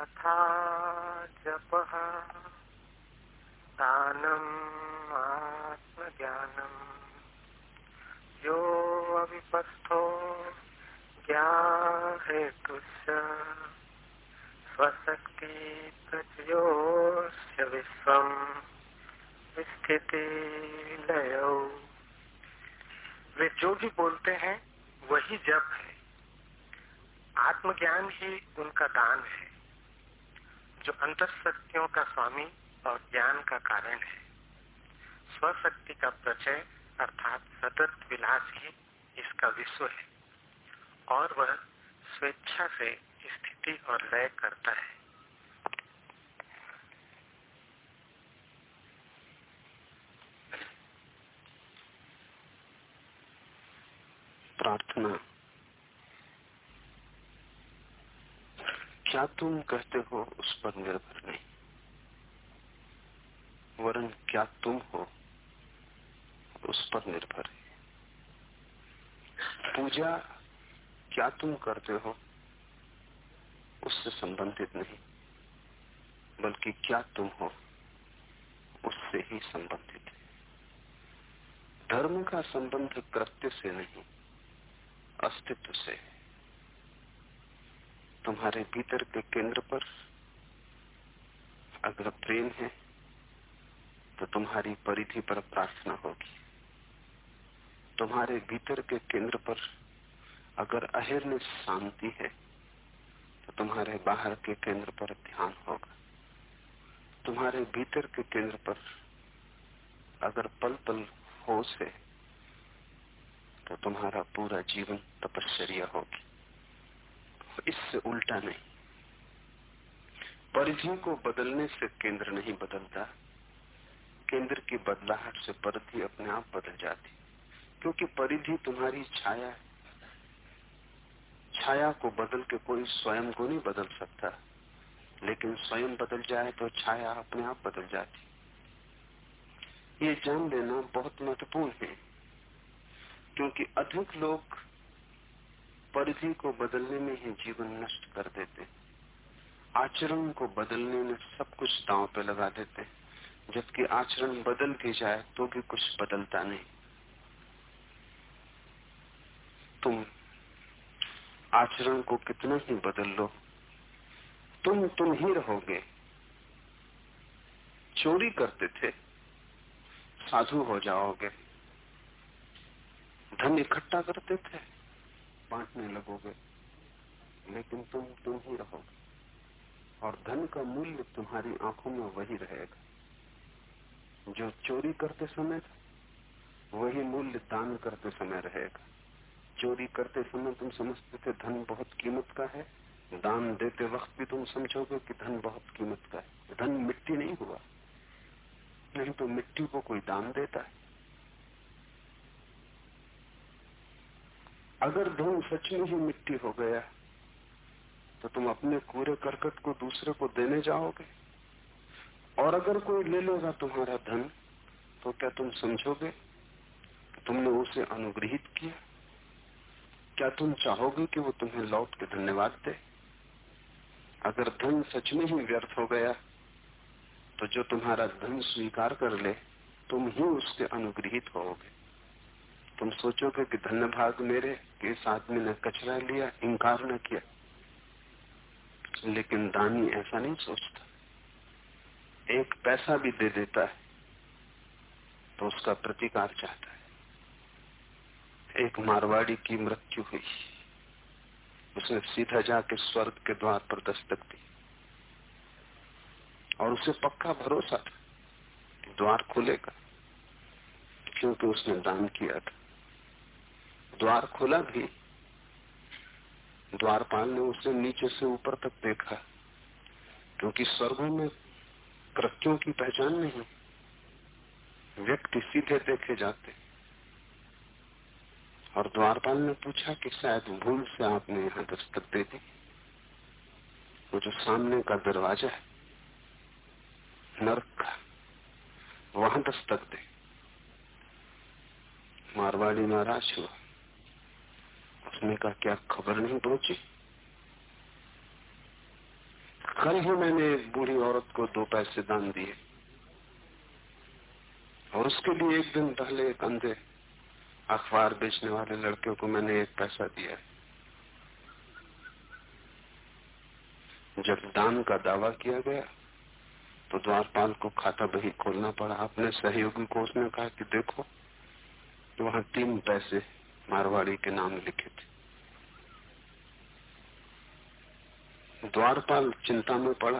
कथा जपः दानम् आत्मज्ञानम् यो अविपस्थो ज्ञाहेतुश्च स्वशक्ति विश्वम् स्थिति लयो वे जो भी बोलते हैं, वही जप है। आत्मज्ञान ही उनका दान है। जो अंतर शक्तियों का स्वामी और ज्ञान का कारण है। स्वशक्ति का प्रचय अर्थात सतत विलास ही इसका विश्व है और वह स्वेच्छा से स्थिति और लय करता है। प्रार्थना। क्या तुम कहते हो उस पर निर्भर नहीं? वरन क्या तुम हो उस पर निर्भर है। पूजा क्या तुम करते हो उससे संबंधित नहीं, बल्कि क्या तुम हो उससे ही संबंधित है। धर्म का संबंध कृत्य से नहीं, अस्तित्व से तुम्हारे भीतर के केंद्र पर अगर प्रेम है तो तुम्हारी परिधि पर प्रार्थना होगी। तुम्हारे भीतर के केंद्र पर अगर अहिर्न शांति है तो तुम्हारे बाहर के केंद्र पर ध्यान होगा। तुम्हारे भीतर के केंद्र पर अगर पल पल होश है तो तुम्हारा पूरा जीवन तपश्चर्या होगी। इससे उल्टा नहीं। परिधि को बदलने से केंद्र नहीं बदलता। केंद्र की बदलाहट से परिधि अपने आप बदल जाती। क्योंकि परिधि तुम्हारी छाया है। छाया को बदल के कोई स्वयं को नहीं बदल सकता। लेकिन स्वयं बदल जाए तो छाया अपने आप बदल जाती। ये जान लेना बहुत महत्वपूर्ण है। क्योंकि अधिक लोग परिधि को बदलने में ही जीवन नष्ट कर देते। आचरण को बदलने में सब कुछ दांव पे लगा देते। जबकि आचरण बदल के जाए तो भी कुछ बदलता नहीं। तुम आचरण को कितना ही बदल लो। तुम तुम ही रहोगे। चोरी करते थे। साधु हो जाओगे। धन इकट्ठा करते थे। बांटने लगोगे। लेकिन तुम तुम ही रहोगे। और धन का मूल्य तुम्हारी आँखों में वही रहेगा। जो चोरी करते समय था, वही मूल्य दान करते समय रहेगा। चोरी करते समय तुम समझते थे धन बहुत कीमत का है। दान देते वक्त भी तुम समझोगे कि धन बहुत कीमत का है। धन मिट्टी नहीं हुआ। नहीं तो मिट्टी को कोई दान देता है। अगर धन सच में ही मिट्टी हो गया तो तुम अपने कूड़े करकट को दूसरे को देने जाओगे। और अगर कोई ले लेगा तुम्हारा धन तो क्या तुम समझोगे कि तुमने उसे अनुग्रहित किया? क्या तुम चाहोगे कि वो तुम्हें लौट के धन्यवाद दे? अगर धन सच में ही व्यर्थ हो गया तो जो तुम्हारा धन स्वीकार कर ले, तुम ही उसके अनुग्रहित होगे। तुम सोचोगे कि धन्य भाग मेरे कि इस आदमी ने कचरा लिया इंकार न किया। लेकिन दानी ऐसा नहीं सोचता। एक पैसा भी दे देता है तो उसका प्रतिकार चाहता है। एक मारवाड़ी की मृत्यु हुई। उसने सीधा जाके स्वर्ग के द्वार पर दस्तक दी। और उसे पक्का भरोसा था द्वार खुलेगा, क्योंकि उसने दान किया था। द्वार खुला भी। द्वारपाल ने उसे नीचे से ऊपर तक देखा, क्योंकि स्वर्गों में कृत्यों की पहचान नहीं। व्यक्ति सीधे देखे जाते। और द्वारपाल ने पूछा कि शायद भूल से आपने यहाँ दस्तक दे दी। वो जो सामने का दरवाज़ा है, नरक का, वहाँ दस्तक दे। मारवाड़ी नाराज़ हुआ। उसने कहा, क्या खबर नहीं पहुँची कल ही मैंने एक बूढ़ी औरत को दो पैसे दान दिए। और उसके लिए एक दिन पहले एक अंधे अखबार बेचने वाले लड़के को मैंने एक पैसा दिया। जब दान का दावा किया गया तो द्वारपाल को खाता बही खोलना पड़ा। अपने सहयोगी को उसने कहा कि देखो, वहाँ तीन पैसे मारवाड़ी के नाम लिखे थे। द्वारपाल चिंता में पड़ा।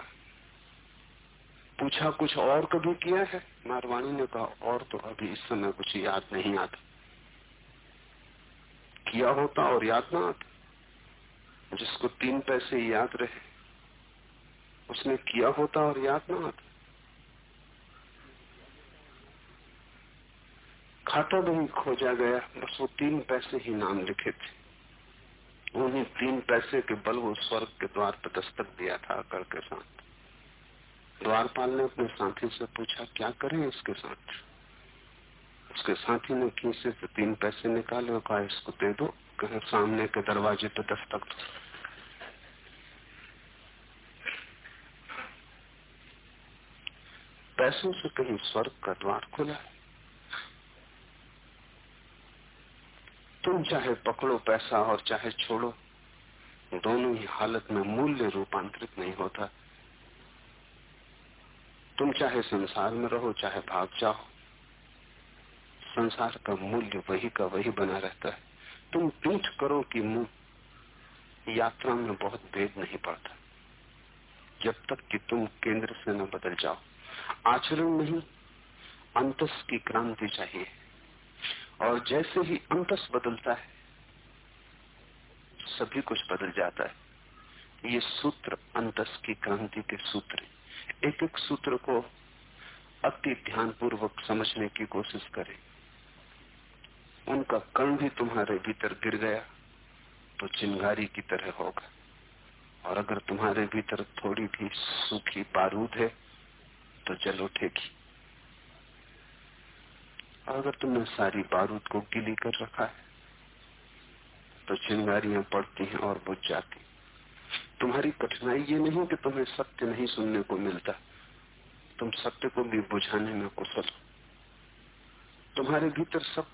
पूछा, कुछ और कभी किया है? मारवाणी ने कहा, और तो अभी इस समय कुछ याद नहीं आता। किया होता और याद ना आता। जिसको तीन पैसे याद रहे, उसने किया होता और याद ना आता। खाता भी खोजा गया। बस वो तीन पैसे ही नाम लिखे थे। उन्हीं तीन पैसे के बल वो स्वर्ग के द्वार पर दस्तक दिया था अकड़ के साथ। द्वारपाल ने अपने साथी से पूछा, क्या करें इसके साथ? उसके साथी ने खींचे से तीन पैसे निकाले और कहा, इसको दे दो। कहे, सामने के दरवाजे पे दस्तक दो। पैसों से कहीं स्वर्ग का द्वार खुला। है तुम चाहे पकड़ो पैसा और चाहे छोड़ो, दोनों ही हालत में मूल्य रूपांतरित नहीं होता। तुम चाहे संसार में रहो, चाहे भाग जाओ, संसार का मूल्य वही का वही बना रहता है। तुम पीठ करो कि मुँह, यात्रा में बहुत भेद नहीं पड़ता। जब तक कि तुम केंद्र से न बदल जाओ। आचरण नहीं, अंतस की क्रांति चाहिए। और जैसे ही अंतस बदलता है, सभी कुछ बदल जाता है। ये सूत्र, अंतस की क्रांति के सूत्र एक एक सूत्र को अति ध्यान पूर्वक समझने की कोशिश करें। उनका कण भी तुम्हारे भीतर गिर गया तो चिंगारी की तरह होगा। और अगर तुम्हारे भीतर थोड़ी भी सूखी बारूद है तो जल उठेगी। अगर तुमने सारी बारूद को गिली कर रखा है तो चिंगारियाँ पड़ती हैं और बुझ जाती तुम्हारी कठिनाई ये नहीं कि तुम्हें सत्य नहीं सुनने को मिलता। तुम सत्य को भी बुझाने में कुशल हो। तुम्हारे भीतर सब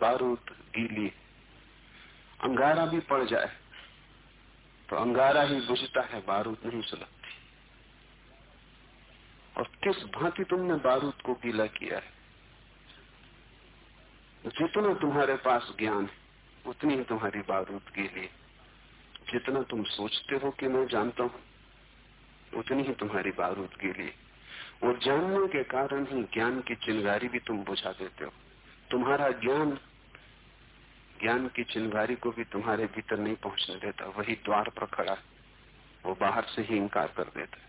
बारूद गीली अंगारा भी पड़ जाए तो अंगारा ही बुझता है, बारूद नहीं सुलगती। और किस भांति तुमने बारूद को गीला किया है? जितना तुम्हारे पास ज्ञान है, उतनी ही तुम्हारी बारूद के लिए जितना तुम सोचते हो कि मैं जानता हूँ, उतनी ही तुम्हारी बारूद के लिए और जानने के कारण ही ज्ञान की चिंगारी भी तुम बुझा देते हो। तुम्हारा ज्ञान ज्ञान की चिंगारी को भी तुम्हारे भीतर नहीं पहुँचने देता, वही द्वार पर खड़ा वो बाहर से ही इंकार कर देता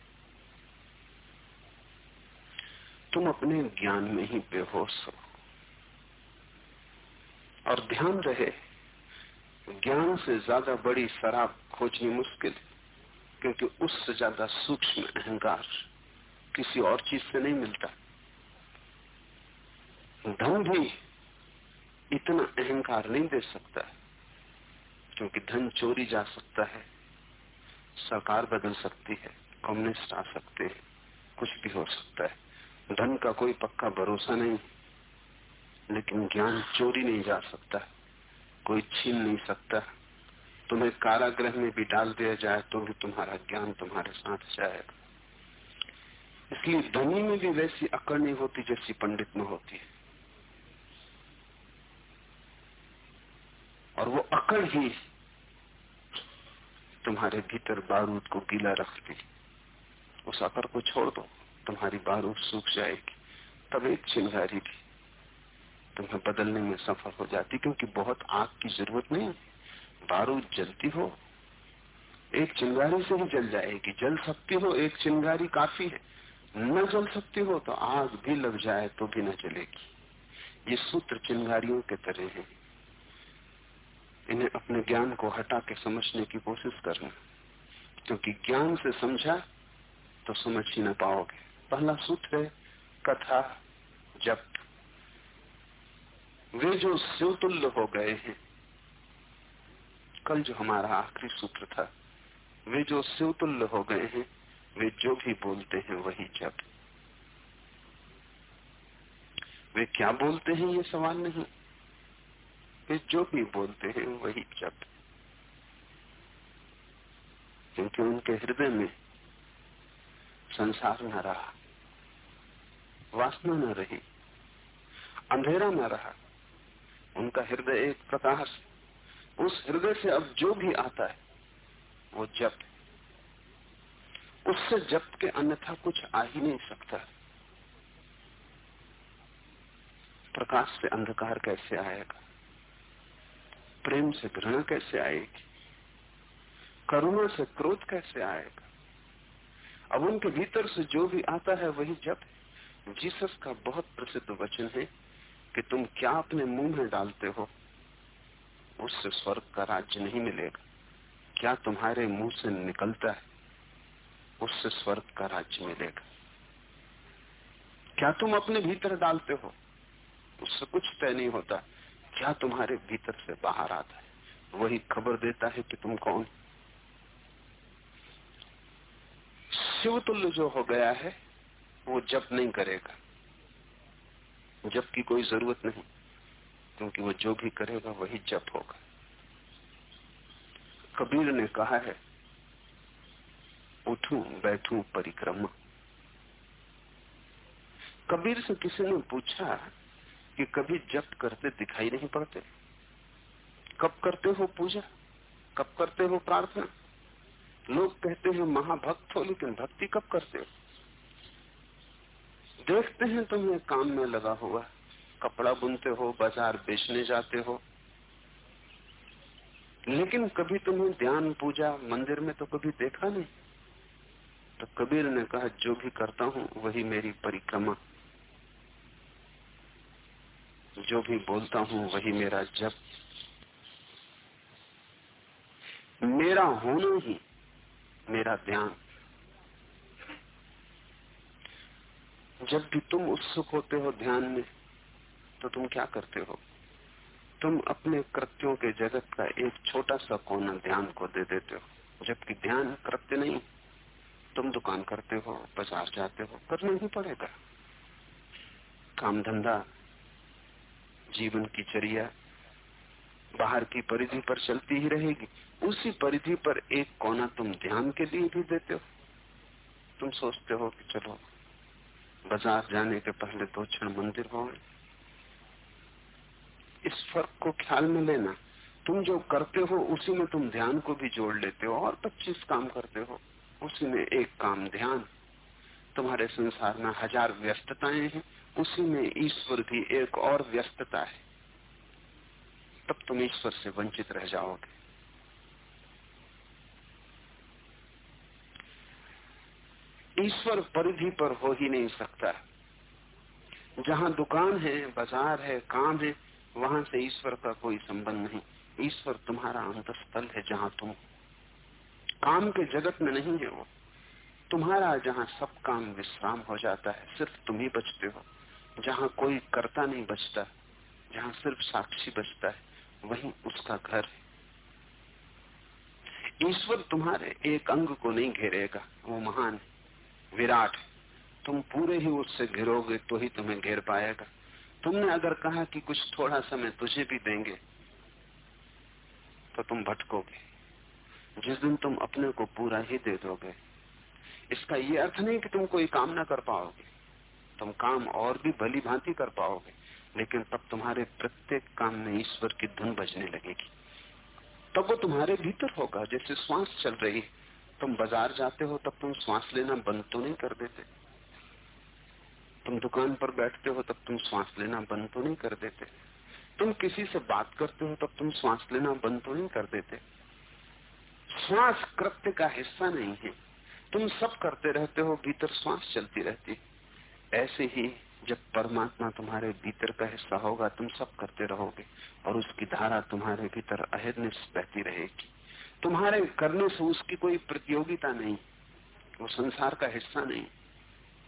तुम अपने ज्ञान में ही बेहोश हो। और ध्यान रहे, ज्ञान से ज़्यादा बड़ी शराब खोजनी मुश्किल, क्योंकि उससे ज़्यादा सूक्ष्म अहंकार किसी और चीज़ से नहीं मिलता। धन भी इतना अहंकार नहीं दे सकता, क्योंकि धन चोरी जा सकता है, सरकार बदल सकती है, कम्युनिस्ट आ सकते हैं, कुछ भी हो सकता है। धन का कोई पक्का भरोसा नहीं। लेकिन ज्ञान चोरी नहीं जा सकता, कोई छीन नहीं सकता। तुम्हें कारागृह में भी डाल दिया जाए तो भी तुम्हारा ज्ञान तुम्हारे साथ जाएगा। इसलिए धनी में भी वैसी अकड़ नहीं होती जैसी पंडित में होती है। और वो अकड़ ही तुम्हारे भीतर बारूद को गीला रखती उस अकड़ को छोड़ दो, तुम्हारी बारूद सूख जाएगी, तब एक चिंगारी भी। तुम्हें बदलने में सफल हो जाती, क्योंकि बहुत आग की ज़रूरत नहीं बारूद जलती हो, एक चिंगारी से ही जल जाएगी। जल सकती हो, एक चिंगारी काफ़ी है। न जल सकती हो तो आग भी लग जाए तो भी न जलेगी। ये सूत्र चिंगारियों के तरह हैं। इन्हें अपने ज्ञान को हटा के समझने की कोशिश करना। क्योंकि ज्ञान से समझा तो समझ ही ना पाओगे। पहला सूत्र है, कथा जब वे जो शिवतुल्य हो गए हैं। कल जो हमारा आखिरी सूत्र था, वे जो शिवतुल्य हो गए हैं, वे जो भी बोलते हैं वही जप वे क्या बोलते हैं ये सवाल नहीं। वे जो भी बोलते हैं वही जप क्योंकि उनके हृदय में संसार न रहा, वासना न रही, अंधेरा न रहा उनका हृदय एक प्रकाश उस हृदय से अब जो भी आता है, वो जप उससे जप के अन्यथा कुछ आ ही नहीं सकता। प्रकाश से अंधकार कैसे आएगा? प्रेम से घृणा कैसे आएगी? करुणा से क्रोध कैसे आएगा? अब उनके भीतर से जो भी आता है, वही जप जीसस का बहुत प्रसिद्ध वचन है कि तुम क्या अपने मुँह में डालते हो? उससे स्वर्ग का राज्य नहीं मिलेगा। क्या तुम्हारे मुँह से निकलता है? उससे स्वर्ग का राज्य मिलेगा। क्या तुम अपने भीतर डालते हो? उससे कुछ तय नहीं होता। क्या तुम्हारे भीतर से बाहर आता है? वही खबर देता है कि तुम कौन? शिवतुल्य जो हो गया है, वो जप नहीं करेगा। जप की कोई ज़रूरत नहीं, क्योंकि वो जो भी करेगा वही जप होगा। कबीर ने कहा है, उठू, बैठू, परिक्रमा। कबीर से किसी ने पूछा कि कभी जप करते दिखाई नहीं पड़ते? कब करते हो पूजा? कब करते हो प्रार्थना? लोग कहते हैं, महाभक्त हो, लेकिन भक्ति कब करते हो? देखते हैं तुम्हें काम में लगा हुआ। कपड़ा बुनते हो, बाज़ार बेचने जाते हो। लेकिन कभी तुम्हें ध्यान, पूजा, मंदिर में तो कभी देखा नहीं। तो कबीर ने कहा, जो भी करता हूँ, वही मेरी परिक्रमा। जो भी बोलता हूँ, वही मेरा जप। मेरा होना ही मेरा ध्यान। जब भी तुम उत्सुक होते हो ध्यान में तो तुम क्या करते हो? तुम अपने कृत्यों के जगत का एक छोटा सा कोना ध्यान को दे देते हो। जबकि ध्यान कृत्य नहीं, तुम दुकान करते हो, बाज़ार जाते हो, करना ही पड़ेगा। काम धंधा, जीवन की चर्या, बाहर की परिधि पर चलती ही रहेगी। उसी परिधि पर एक कोना तुम ध्यान के लिए भी देते हो। तुम सोचते हो कि चलो बाज़ार जाने के पहले दो क्षण मंदिर हो इस फ़र्क को ख्याल में लेना। तुम जो करते हो, उसी में तुम ध्यान को भी जोड़ लेते हो और पच्चीस काम करते हो। उसी में एक काम ध्यान। तुम्हारे संसार में हज़ार व्यस्तताएँ हैं। उसी में ईश्वर की एक और व्यस्तता है। तब तुम ईश्वर से वंचित रह जाओगे। ईश्वर परिधि पर हो ही नहीं सकता। जहाँ दुकान है, बाज़ार है, काम है, वहाँ से ईश्वर का कोई संबंध नहीं। ईश्वर तुम्हारा अंतस्थल है जहाँ तुम काम के जगत में नहीं है वो। तुम्हारा जहाँ सब काम विश्राम हो जाता है, सिर्फ़ तुम ही बचते हो। जहाँ कोई कर्ता नहीं बचता, जहाँ सिर्फ़ साक्षी बचता है, वही उसका घर है। ईश्वर तुम्हारे एक अंग को नहीं घेरेगा, वो महान है। विराट, तुम पूरे ही उससे घिरोगे तो ही तुम्हें घेर पाएगा। तुमने अगर कहा कि कुछ थोड़ा समय तुझे भी देंगे तो तुम भटकोगे। जिस दिन तुम अपने को पूरा ही दे दोगे, इसका ये अर्थ नहीं कि तुम कोई काम ना कर पाओगे। तुम काम और भी भली भांति कर पाओगे, लेकिन तब तुम्हारे प्रत्येक काम में ईश्वर की धुन बजने लगेगी। तब वो तुम्हारे भीतर होगा, जैसे श्वास चल रही है। तुम बाज़ार जाते हो तब तुम श्वास लेना बंद तो नहीं कर देते। तुम दुकान पर बैठते हो तब तुम श्वास लेना बंद तो नहीं कर देते। तुम किसी से बात करते हो तब तुम श्वास लेना बंद तो नहीं कर देते। श्वास कृत्य का हिस्सा नहीं है। तुम सब करते रहते हो, भीतर श्वास चलती रहती ऐसे ही जब परमात्मा तुम्हारे भीतर का हिस्सा होगा, तुम सब करते रहोगे और उसकी धारा तुम्हारे भीतर अहिर्निश बहती रहेगी। तुम्हारे करने से उसकी कोई प्रतियोगिता नहीं, वो संसार का हिस्सा नहीं।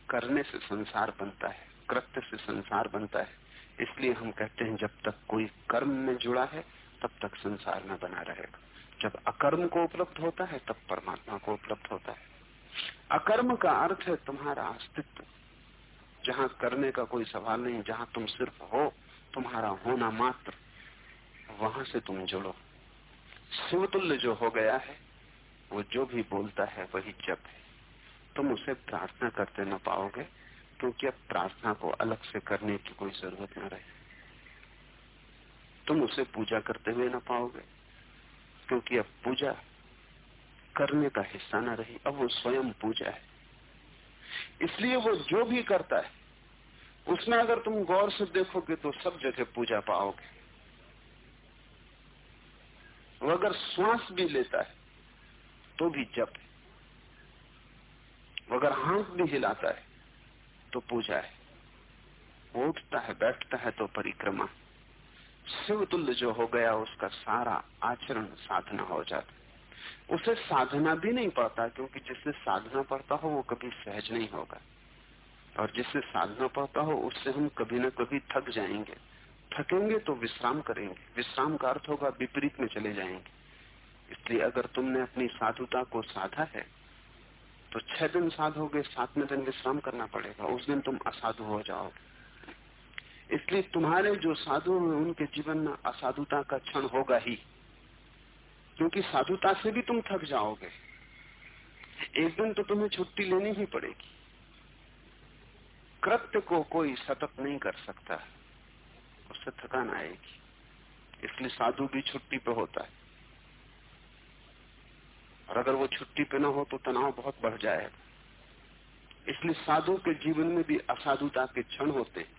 करने से संसार बनता है, कृत्य से संसार बनता है। इसलिए हम कहते हैं, जब तक कोई कर्म में जुड़ा है, तब तक संसार में बना रहेगा। जब अकर्म को उपलब्ध होता है, तब परमात्मा को उपलब्ध होता है। अकर्म का अर्थ है तुम्हारा अस्तित्व। जहाँ करने का कोई सवाल नहीं, जहाँ तुम सिर्फ़ हो, तुम्हारा होना मात्र, वहाँ से तुम जुड़ो। शिवतुल्य जो हो गया है, वो जो भी बोलता है वही जप है। तुम उसे प्रार्थना करते न पाओगे, क्योंकि अब प्रार्थना को अलग से करने की कोई ज़रूरत न रहे। तुम उसे पूजा करते हुए न पाओगे, क्योंकि अब पूजा करने का हिस्सा ना रही, अब वो स्वयं पूजा है। इसलिए वो जो भी करता है, उसमें अगर तुम गौर से देखोगे तो सब जगह पूजा पाओगे। वो अगर श्वास भी लेता है तो भी जप है। अगर हाथ भी हिलाता है तो पूजा है। वो उठता है, बैठता है तो परिक्रमा शिव तुल्य जो हो गया, उसका सारा आचरण साधना हो जाता है। उसे साधना भी नहीं पड़ता, क्योंकि जिससे साधना पड़ता हो, वो कभी सहज नहीं होगा। और जिससे साधना पड़ता हो, उससे हम कभी ना कभी थक जाएँगे। थकेंगे तो विश्राम करेंगे। विश्राम का अर्थ होगा विपरीत में चले जाएँगे। इसलिए अगर तुमने अपनी साधुता को साधा है तो छह दिन साधोगे सातवें दिन विश्राम करना पड़ेगा। उस दिन तुम असाधु हो जाओगे। इसलिए तुम्हारे जो साधु हैं, उनके जीवन में असाधुता का क्षण होगा ही। क्योंकि साधुता से भी तुम थक जाओगे। एक दिन तो तुम्हें छुट्टी लेनी ही पड़ेगी। कृत्य को कोई सतत नहीं कर सकता। उससे थकान आएगी। इसलिए साधु भी छुट्टी पे होता है। और अगर वो छुट्टी पे ना हो तो तनाव बहुत बढ़ जाएगा इसलिए साधु के जीवन में भी असाधुता के क्षण होते हैं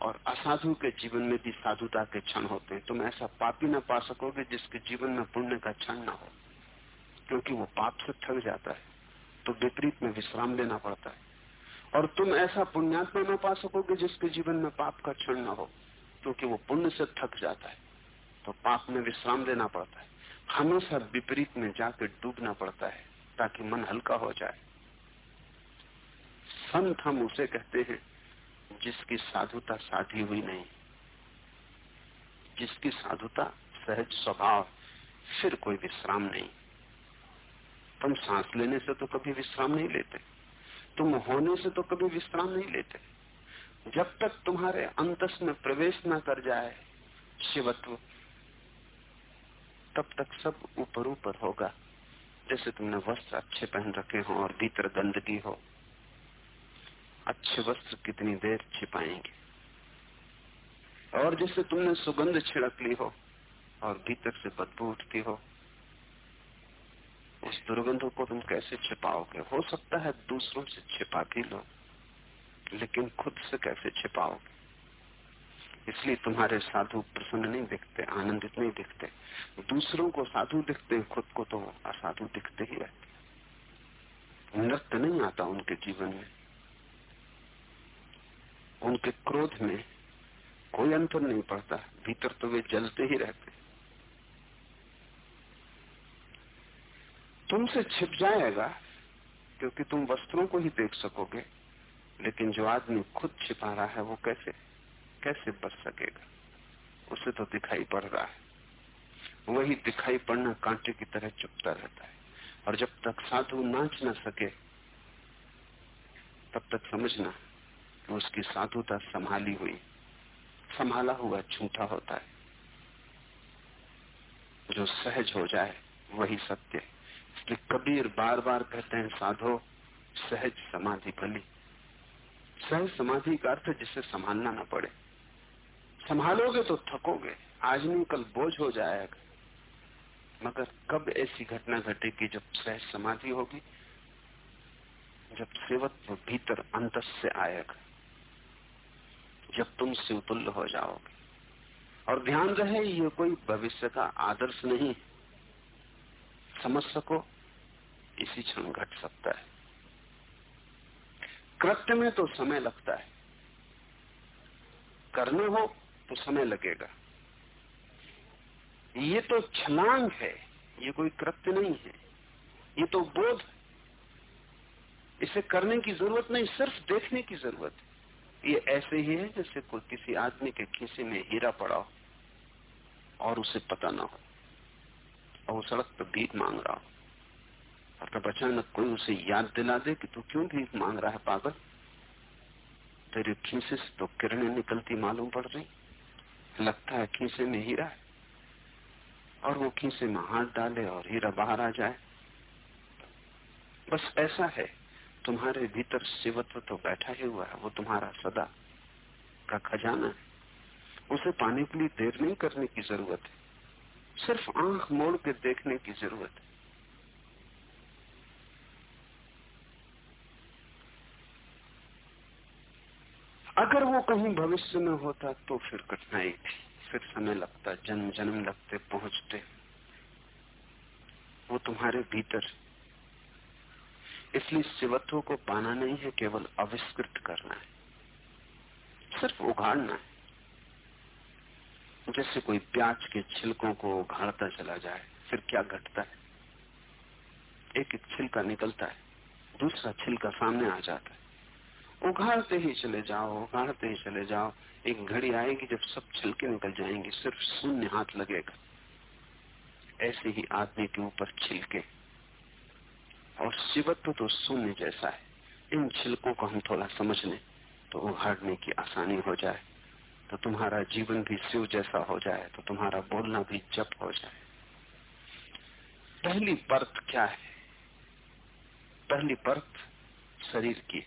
और असाधु के जीवन में भी साधुता के क्षण होते हैं। तुम ऐसा पापी न पा सकोगे जिसके जीवन में पुण्य का क्षण न हो। क्योंकि वो पाप से थक जाता है तो विपरीत में विश्राम लेना पड़ता है। और तुम ऐसा पुण्यात्मा ना पा सकोगे जिसके जीवन में पाप का क्षण न हो। क्योंकि वो पुण्य से थक जाता है तो पाप में विश्राम लेना पड़ता है। हमेशा विपरीत में जाकर डूबना पड़ता है, ताकि मन हल्का हो जाए। संत हम उसे कहते हैं, जिसकी साधुता साधी हुई नहीं। जिसकी साधुता सहज स्वभाव, फिर कोई विश्राम नहीं। तुम सांस लेने से तो कभी विश्राम नहीं लेते। तुम होने से तो कभी विश्राम नहीं लेते। जब तक तुम्हारे अंतस में प्रवेश न कर जाए शिवत्व, तब तक सब ऊपर ऊपर होगा। जैसे तुमने वस्त्र अच्छे पहन रखे हो और भीतर गंदगी हो, अच्छे वस्त्र कितनी देर छिपाएँगे। और जैसे तुमने सुगंध छिड़क ली हो और भीतर से बदबू उठती हो, उस दुर्गंध को तुम कैसे छिपाओगे? हो सकता है दूसरों से छिपा भी लो। लेकिन खुद से कैसे छिपाओगे इसलिए तुम्हारे साधु प्रसन्न नहीं दिखते, आनंदित नहीं दिखते। दूसरों को साधु दिखते हैं, खुद को तो असाधु दिखते ही रहते नृत्य नहीं आता उनके जीवन में। उनके क्रोध में कोई अंतर नहीं पड़ता, भीतर तो वे जलते ही रहते तुमसे छिप जाएगा, क्योंकि तुम वस्त्रों को ही देख सकोगे। लेकिन जो आदमी खुद छिपा रहा है, वो कैसे कैसे बच सकेगा? उसे तो दिखाई पड़ रहा है। वही दिखाई पड़ना कांटे की तरह चुपता रहता है। और जब तक साधु नाच न सके, तब तक समझना कि उसकी साधुता संभाली हुई, संभाला हुआ झूठा होता है। जो सहज हो जाए, वही सत्य इसलिए कबीर बार बार कहते हैं, साधो, सहज समाधि भली सहज समाधि का अर्थ जिसे संभालना ना पड़े। संभालोगे तो थकोगे, आज नहीं, कल बोझ हो जाएगा। मगर कब ऐसी घटना घटेगी जब सहज समाधि होगी? जब सेवत्व भीतर अंत से आएगा, जब तुम शिवतुल्य हो जाओगे। और ध्यान रहे, ये कोई भविष्य का आदर्श नहीं समझ सको, इसी क्षण घट सकता है। कृत्य में तो समय लगता है। करना हो तो समय लगेगा। ये तो छलांग है, ये कोई कृत्य नहीं है, ये तो बोध इसे करने की ज़रूरत नहीं, सिर्फ़ देखने की ज़रूरत है। ये ऐसे ही है जैसे कोई किसी आदमी के खीसे में हीरा पड़ा हो और उसे पता ना हो और वो सड़क पर भीख मांग रहा हो। तब अचानक कोई उसे याद दिला दे कि तू क्यों भीख मांग रहा है, पागल? तेरे खीसे से तो किरणें निकलती मालूम पड़ रही। लगता है खीसे में हीरा और वो खीसे में हाथ डाले और हीरा बाहर आ जाए। बस ऐसा है। तुम्हारे भीतर शिवत्व तो बैठा ही हुआ है। वो तुम्हारा सदा का खजाना है। उसे पाने के लिए देर नहीं करने की ज़रूरत है। सिर्फ़ आँख मोड़ के देखने की ज़रूरत है। अगर वो कहीं भविष्य में होता तो फिर कठिनाई थी। फिर समय लगता, जन्म जन्म लगते, पहुँचते। वो तुम्हारे भीतर। इसलिए शिवत्व को पाना नहीं है, केवल आविष्कृत करना है। सिर्फ़ उघाड़ना है। जैसे कोई प्याज के छिलकों को उघाड़ता चला जाए, फिर क्या घटता है? एक छिलका निकलता है, दूसरा छिलका सामने आ जाता है। उघाड़ते ही चले जाओ उघाड़ते ही चले जाओ। एक घड़ी आएगी जब सब छिलके निकल जाएँगे, सिर्फ़ शून्य हाथ लगेगा। ऐसे ही आदमी के ऊपर छिलके। और शिवत्व तो शून्य जैसा है। इन छिलकों को हम थोड़ा समझ लें तो उघाड़ने की आसानी हो जाए। तो तुम्हारा जीवन भी शिव जैसा हो जाए तो तुम्हारा बोलना भी जप हो जाए। पहली परत क्या है? पहली परत शरीर की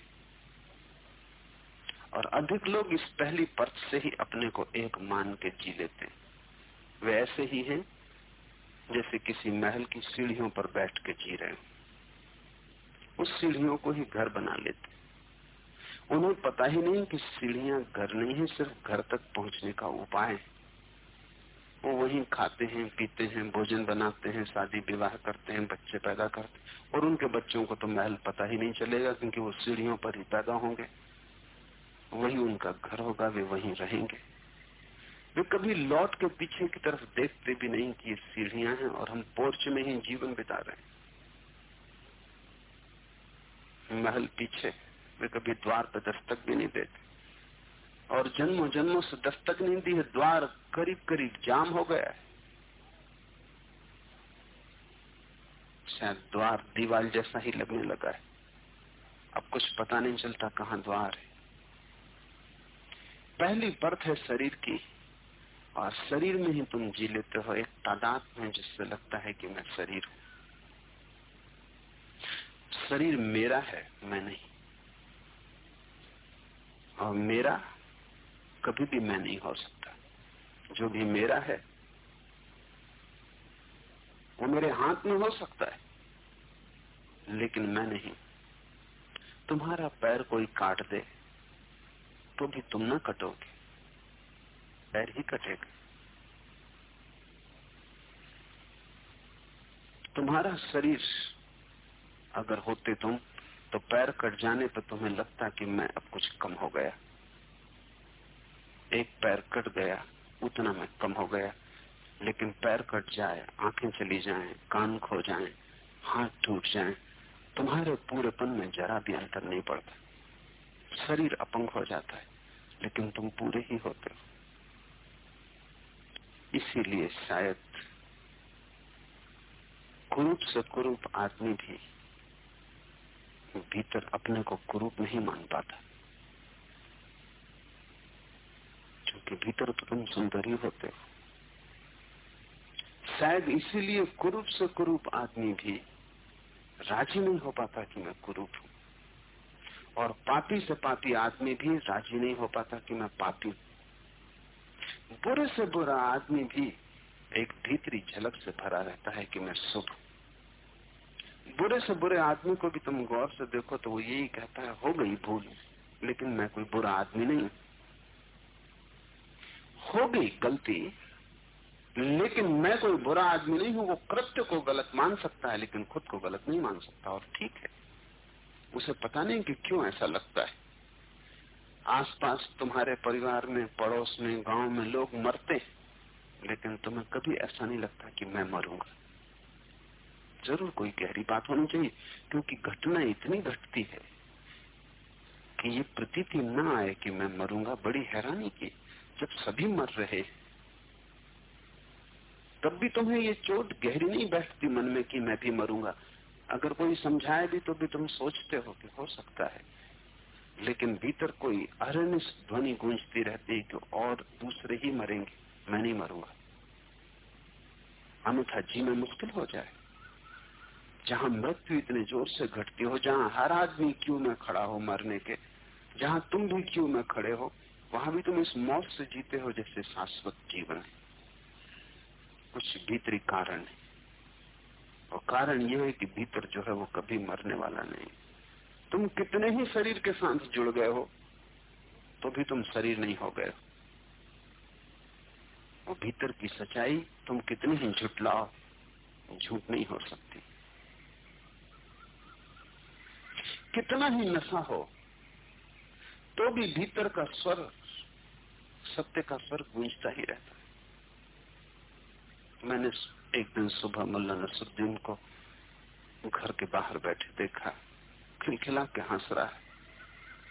और अधिक लोग इस पहली परत से ही अपने को एक मान के जी लेते वे ऐसे ही हैं, जैसे किसी महल की सीढ़ियों पर बैठ के जी रहे हो। उस सीढ़ियों को ही घर बना लेते उन्हें पता ही नहीं कि सीढ़ियाँ घर नहीं है, सिर्फ़ घर तक पहुँचने का उपाय है। वो वहीं खाते हैं, पीते हैं, भोजन बनाते हैं, शादी विवाह करते हैं, बच्चे पैदा करते हैं। और उनके बच्चों को तो महल पता ही नहीं चलेगा, क्योंकि वो सीढ़ियों पर ही पैदा होंगे। वही उनका घर होगा, वे वहीं रहेंगे। वे कभी लौट के पीछे की तरफ़ देखते भी नहीं कि सीढ़ियाँ हैं और हम पोर्च में ही जीवन बिता रहे हैं। महल पीछे, वे कभी द्वार पर दस्तक भी नहीं देते। और जन्मों जन्मों से दस्तक नहीं दी है, द्वार करीब करीब जाम हो गया है। शायद द्वार दीवार जैसा ही लगने लगा है। अब कुछ पता नहीं चलता कहाँ द्वार है। पहली परत है शरीर की, और शरीर में ही तुम जी लेते हो एक तादाद में, जिससे लगता है कि मैं शरीर हूँ। शरीर मेरा है, मैं नहीं। और मेरा कभी भी मैं नहीं हो सकता। जो भी मेरा है, वो मेरे हाथ में हो सकता है, लेकिन मैं नहीं। तुम्हारा पैर कोई काट दे तो भी तुम ना कटोगे। पैर ही कटेगा। तुम्हारा शरीर अगर होते तुम तो पैर कट जाने पर तुम्हें लगता कि मैं अब कुछ कम हो गया। एक पैर कट गया उतना मैं कम हो गया। लेकिन पैर कट जाए आँखें चली जाएँ, कान खो जाएँ, हाथ टूट जाएँ, तुम्हारे पूरेपन में जरा भी अंतर नहीं पड़ता। शरीर अपंग हो जाता है। लेकिन तुम पूरे ही होते हो। इसीलिए शायद कुरूप से कुरूप आदमी भी भीतर अपने को कुरूप नहीं मान पाता। क्योंकि भीतर तो तुम सुंदर ही होते हो। शायद इसीलिए कुरूप से कुरूप आदमी भी राज़ी नहीं हो पाता कि मैं कुरूप हूँ। और पापी से पापी आदमी भी राज़ी नहीं हो पाता कि मैं पापी बुरे से बुरा आदमी भी एक भीतरी झलक से भरा रहता है कि मैं शुभ बुरे से बुरे आदमी को भी तुम गौर से देखो तो वो यही कहता है, हो गई भूल, लेकिन मैं कोई बुरा आदमी नहीं हो गई गलती, लेकिन मैं कोई बुरा आदमी नहीं हूँ, वो कृत्य को गलत मान सकता है, लेकिन खुद को गलत नहीं मान सकता, और ठीक है। उसे पता नहीं कि क्यों ऐसा लगता है। आसपास तुम्हारे परिवार में, पड़ोस में, गाँव में लोग मरते लेकिन तुम्हें कभी ऐसा नहीं लगता कि मैं मरूँगा। ज़रूर कोई गहरी बात होनी चाहिए, क्योंकि घटना इतनी घटती है कि ये प्रतीति न आए कि मैं मरूँगा। बड़ी हैरानी की, जब सभी मर रहे तब भी तुम्हें ये चोट गहरी नहीं बैठती मन में कि मैं भी मरूँगा। अगर कोई समझाए भी तो भी तुम सोचते हो कि हो सकता है। लेकिन भीतर कोई अरनिश ध्वनि गूंजती रहती है कि और दूसरे ही मरेंगे, मैं नहीं मरूँगा। अन्यथा जीना मुश्किल हो जाए। जहाँ मृत्यु इतने ज़ोर से घटती हो, जहाँ हर आदमी क्यों में खड़ा हो मरने के, जहाँ तुम भी क्यों में खड़े हो, वहाँ भी तुम इस मौत से जीते हो जैसे शाश्वत जीवन है। कुछ भीतरी कारण है। और कारण यह है कि भीतर जो है वो कभी मरने वाला नहीं। तुम कितने ही शरीर के साथ जुड़ गए हो तो भी तुम शरीर नहीं हो गए। वो भीतर की सच्चाई, तुम कितनी ही झुटलाओ झूठ नहीं हो सकती। कितना ही नशा हो तो भी भीतर का स्वर, सत्य का स्वर गूंजता ही रहता है। मैंने एक दिन सुबह मुल्ला नसरुद्दीन को घर के बाहर बैठे देखा, खिलखिला के हंस रहा है।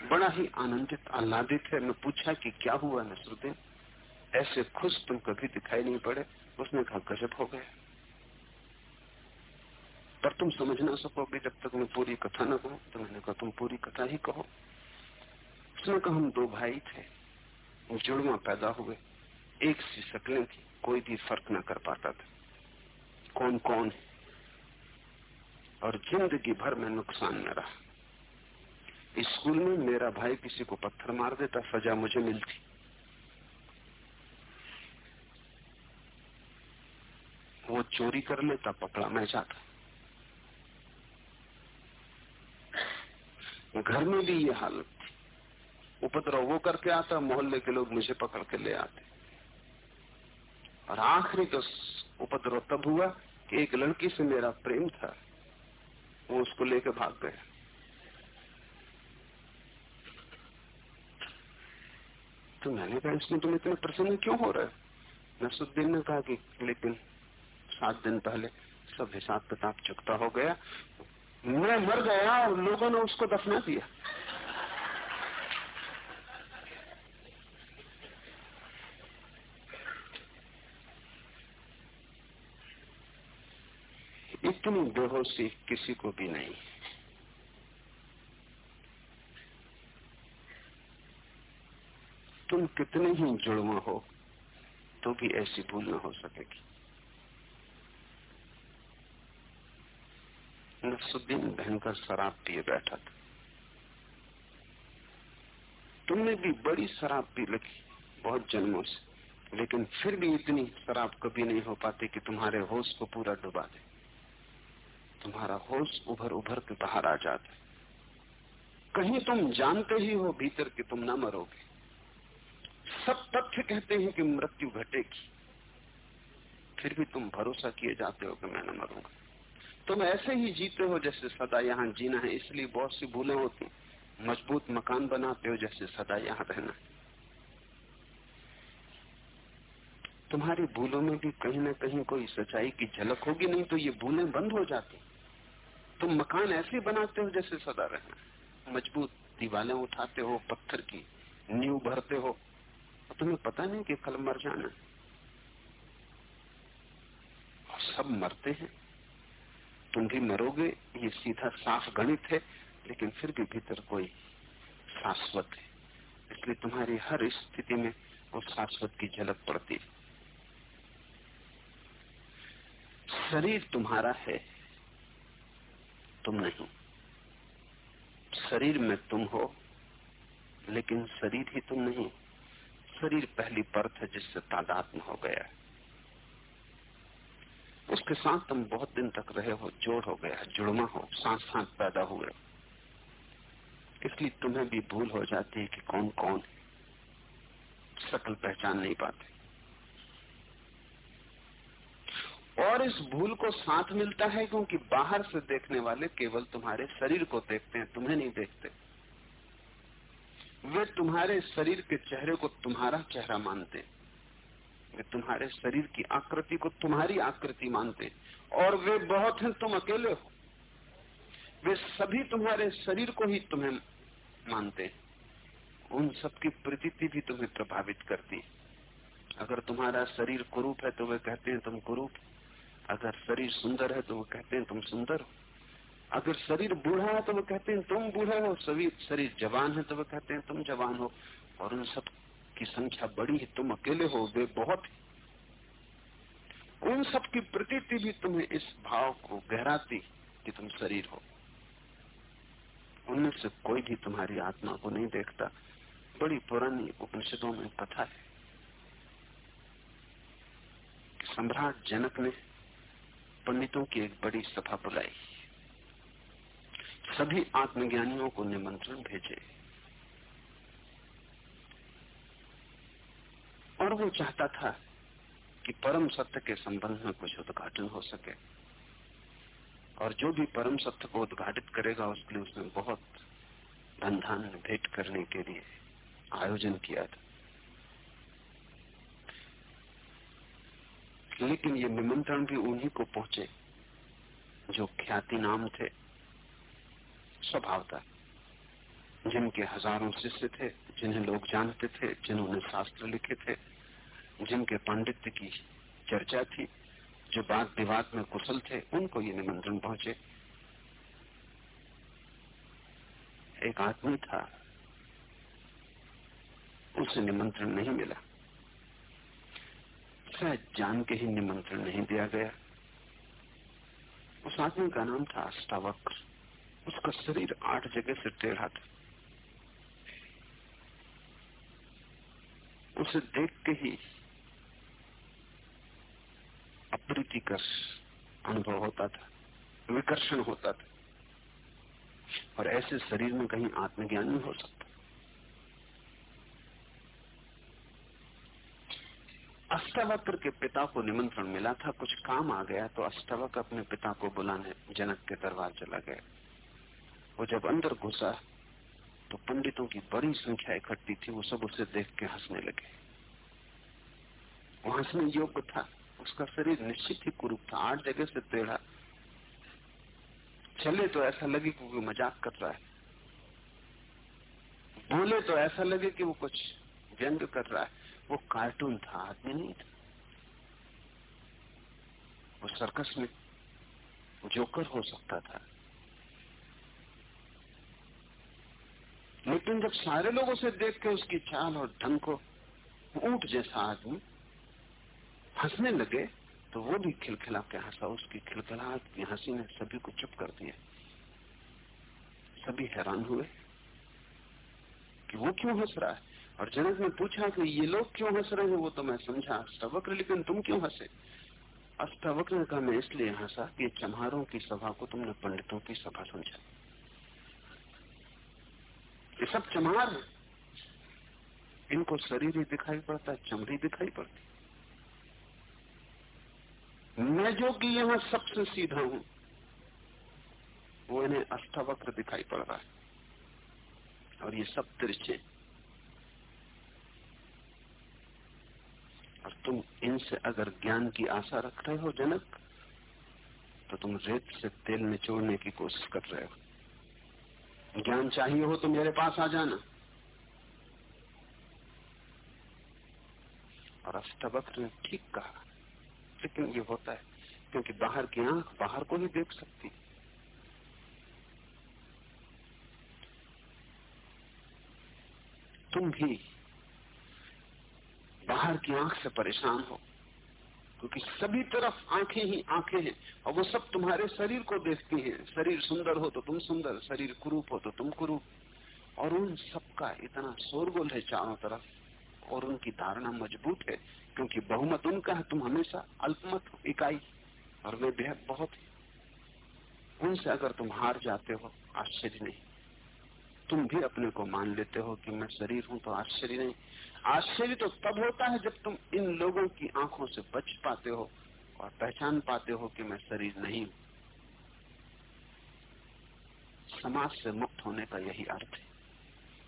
बड़ा ही आनंदित, आह्लादित है। मैं पूछा कि क्या हुआ नसरुद्दीन? ऐसे खुश तुम कभी दिखाई नहीं पड़े। उसने कहा, गजब हो गया। पर तुम समझ ना सकोगे, जब तक मैं पूरी कथा न कहूँ तो मैंने कहा, तुम पूरी कथा ही कहो। उसने कहा, हम दो भाई थे। जुड़वा पैदा हुए। एक सी शक्लें थी, कोई भी फ़र्क न कर पाता था। कौन कौन? है और ज़िंदगी भर में नुकसान न रहा। स्कूल में मेरा भाई किसी को पत्थर मार देता, सजा मुझे मिलती। वो चोरी कर लेता, पकड़ा मैं जाता। घर में भी ये हालत थी। उपद्रव वो करके आता, मोहल्ले के लोग मुझे पकड़ के ले आते। और आखिरी तो उपद्रव तब हुआ कि एक लड़की से मेरा प्रेम था। वो उसको लेकर भाग गया। तो मैंने कहा, इसमें तुम इतने प्रसन्न क्यों हो रहे नसुद्दीन ने कहा कि लेकिन सात दिन पहले सब हिसाब किताब चुकता हो गया। मैं मर गया और लोगों ने उसको दफना दिया। इतनी बेहोशी किसी को भी नहीं। तुम कितने ही जुड़वा हो तो भी ऐसी भूल न हो सकेगी। नसुद्दीन भयंकर शराब पिए बैठा था। तुमने भी बड़ी शराब पी लगी बहुत जन्मों से, लेकिन फिर भी इतनी शराब कभी नहीं हो पाती कि तुम्हारे होश को पूरा डुबा दे। तुम्हारा होश उभर उभर के बाहर आ जाता कहीं तुम जानते ही हो भीतर कि तुम ना मरोगे। सब तथ्य कहते हैं कि मृत्यु घटेगी। फिर भी तुम भरोसा किए जाते हो कि मैं ना मरूँगा। तुम ऐसे ही जीते हो जैसे सदा यहाँ जीना है, इसलिए बहुत सी भूलें होती मज़बूत मकान बनाते हो जैसे सदा यहाँ रहना है। तुम्हारी भूलों में भी कहीं ना कहीं कोई सच्चाई की झलक होगी, नहीं तो ये भूलें बंद हो जाती तुम मकान ऐसे बनाते हो जैसे सदा रहना मज़बूत दीवारें उठाते हो, पत्थर की नींव भरते हो। तुम्हें पता नहीं कि कल मर जाना और सब मरते हैं। तुम भी मरोगे, ये सीधा साफ़ गणित है, लेकिन फिर भी भीतर कोई शाश्वत है। इसलिए तुम्हारी हर स्थिति में उस शाश्वत की झलक पड़ती है। शरीर तुम्हारा है। तुम नहीं। शरीर में तुम हो, लेकिन शरीर ही तुम नहीं। शरीर पहली परत है जिससे तादात्म हो गया है। उसके साथ तुम बहुत दिन तक रहे हो, जोड़ हो गया जुड़मा हो साथ साथ पैदा हुए इसलिए तुम्हें भी भूल हो जाती है कि कौन कौन है। सकल पहचान नहीं पाते। और इस भूल को साथ मिलता है क्योंकि बाहर से देखने वाले केवल तुम्हारे शरीर को देखते हैं, तुम्हें नहीं देखते। वे तुम्हारे शरीर के चेहरे को तुम्हारा चेहरा मानते वे तुम्हारे शरीर की आकृति को तुम्हारी आकृति मानते और वे बहुत हैं, तुम अकेले हो। वे सभी तुम्हारे शरीर को ही तुम्हें मानते उन सबकी प्रतीति भी तुम्हें प्रभावित करती अगर तुम्हारा शरीर कुरूप है तो वे कहते हैं, तुम कुरूप अगर शरीर सुंदर है तो वो कहते हैं तुम सुंदर हो। अगर शरीर बूढ़ा है तो वो कहते हैं तुम बूढ़े हो। शरीर शरीर जवान है तो वो कहते हैं तुम जवान हो। और उन सब की संख्या बड़ी है, तुम अकेले हो, वे बहुत उन सब की प्रतीति भी तुम्हें इस भाव को गहराती कि तुम शरीर हो। उनमें से कोई भी तुम्हारी आत्मा को नहीं देखता। बड़ी पुरानी उपनिषदों में कथा है सम्राट जनक ने पंडितों की एक बड़ी सभा बुलाई। सभी आत्मज्ञानियों को निमंत्रण भेजे। और वो चाहता था कि परम सत्य के संबंध में कुछ उद्घाटन हो सके। और जो भी परम सत्य को उद्घाटित करेगा, उसके लिए उसने बहुत धन धान भेंट करने के लिए आयोजन किया था। लेकिन ये निमंत्रण भी उन्हीं को पहुँचे जो ख्याति नाम थे स्वभाव था जिनके हज़ारों शिष्य थे, जिन्हें लोग जानते थे, जिन्होंने शास्त्र लिखे थे, जिनके पांडित्य की चर्चा थी, जो बात विवाद में कुशल थे, उनको ये निमंत्रण पहुँचे। एक आदमी था, उसे निमंत्रण नहीं मिला। शायद जान के ही निमंत्रण नहीं दिया गया। उस आदमी का नाम था अष्टावक्र। उसका शरीर आठ जगह से टेढ़ा था। उसे देख के ही अप्रीतिकर अनुभव होता था, विकर्षण होता था। और ऐसे शरीर में कहीं आत्मज्ञान नहीं हो सकता। अष्टावक्र के पिता को निमंत्रण मिला था, कुछ काम आ गया तो अष्टावक्र अपने पिता को बुलाने जनक के दरबार चला गया। वो जब अंदर घुसा तो पंडितों की बड़ी संख्या इकट्ठी थी, वो सब उसे देख के हंसने लगे। वो हंसने योग्य था, उसका शरीर निश्चित ही कुरूप था, आठ जगह से टेढ़ा। चले तो ऐसा लगे कि वो मज़ाक कर रहा है। बोले तो ऐसा लगे कि वो कुछ व्यंग कर रहा है। वो कार्टून था, आदमी नहीं था। वो सर्कस में जोकर हो सकता था। लेकिन जब सारे लोग उसे देख के उसकी चाल और ढंग को ऊँट जैसा आदमी हंसने लगे तो वो भी खिलखिला के हंसा। उसकी खिलखिलाहट की हँसी ने सभी को चुप कर दिया। सभी हैरान हुए कि वो क्यों हंस रहा है? और जनक ने पूछा कि ये लोग क्यों हंस रहे हैं? वो तो मैं समझा, अष्टावक्र, लेकिन तुम क्यों हंसे? अष्टावक्र ने कहा, मैं इसलिए हंसा कि चम्हारों की सभा को तुमने पंडितों की सभा समझा। ये सब चमार है। इनको शरीर ही दिखाई पड़ता है, चमड़ी दिखाई पड़ती मैं जो कि यहाँ सबसे सीधा हूँ। वो इन्हें अष्टावक्र दिखाई पड़ रहा है। और ये सब तिरछे। और तुम इनसे अगर ज्ञान की आशा रख रहे हो जनक तो तुम रेत से तेल निचोड़ने की कोशिश कर रहे हो। ज्ञान चाहिए हो तो मेरे पास आ जाना। और अष्टावक्र ने ठीक कहा, लेकिन ये होता है, क्योंकि बाहर की आँख बाहर को ही देख सकती। तुम भी बाहर की आँख से परेशान हो। क्योंकि सभी तरफ़ आँखें ही आँखें हैं और वो सब तुम्हारे शरीर को देखती हैं। शरीर सुंदर हो तो तुम सुंदर, शरीर कुरूप हो तो तुम कुरूप। और उन सबका इतना शोरगुल है चारों तरफ़ और उनकी धारणा मज़बूत है, क्योंकि बहुमत उनका है, तुम हमेशा अल्पमत इकाई। और वे बेहद बहुत उनसे अगर तुम हार जाते हो, आश्चर्य नहीं। तुम भी अपने को मान लेते हो कि मैं शरीर हूँ तो आश्चर्य नहीं। आश्चर्य तो तब होता है जब तुम इन लोगों की आँखों से बच पाते हो और पहचान पाते हो कि मैं शरीर नहीं हूँ। समाज से मुक्त होने का यही अर्थ है।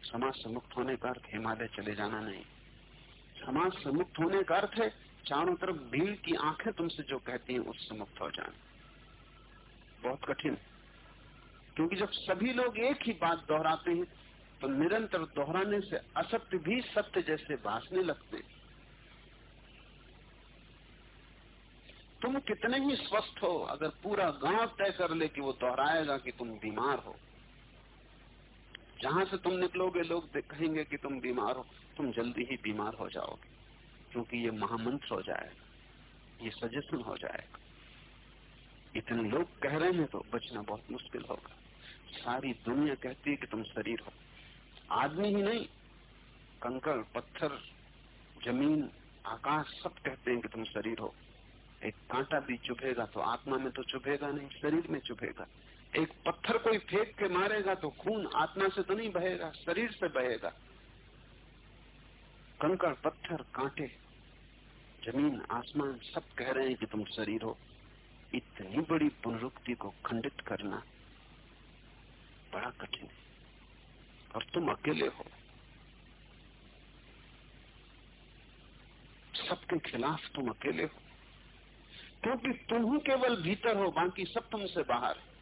समाज से मुक्त होने का अर्थ हिमालय चले जाना नहीं। समाज से मुक्त होने का अर्थ है चारों तरफ़ भीड़ की आँखें तुमसे जो कहती हैं उससे मुक्त हो जाना। बहुत कठिन। क्योंकि जब सभी लोग एक ही बात दोहराते हैं तो निरंतर दोहराने से असत्य भी सत्य जैसे भासने लगते। तुम कितने ही स्वस्थ हो, अगर पूरा गाँव तय कर ले कि वो दोहराएगा कि तुम बीमार हो। जहाँ से तुम निकलोगे, लोग कहेंगे कि तुम बीमार हो। तुम जल्दी ही बीमार हो जाओगे, क्योंकि ये महामंत्र हो जाएगा, ये सजेशन हो जाएगा। इतने लोग कह रहे हैं तो बचना बहुत मुश्किल होगा। सारी दुनिया कहती है कि तुम शरीर हो। आदमी ही नहीं, कंकड़, पत्थर, ज़मीन, आकाश सब कहते हैं कि तुम शरीर हो। एक कांटा भी चुभेगा तो आत्मा में तो चुभेगा नहीं, शरीर में चुभेगा। एक पत्थर कोई फेंक के मारेगा तो खून आत्मा से तो नहीं बहेगा, शरीर से बहेगा। कंकड़, पत्थर, कांटे, ज़मीन, आसमान सब कह रहे हैं कि तुम शरीर हो। इतनी बड़ी पुनरुक्ति को खंडित करना बड़ा कठिन है। और तुम अकेले हो। सबके खिलाफ तुम अकेले हो। क्योंकि तुम ही केवल भीतर हो, बाकी सब तुमसे बाहर है।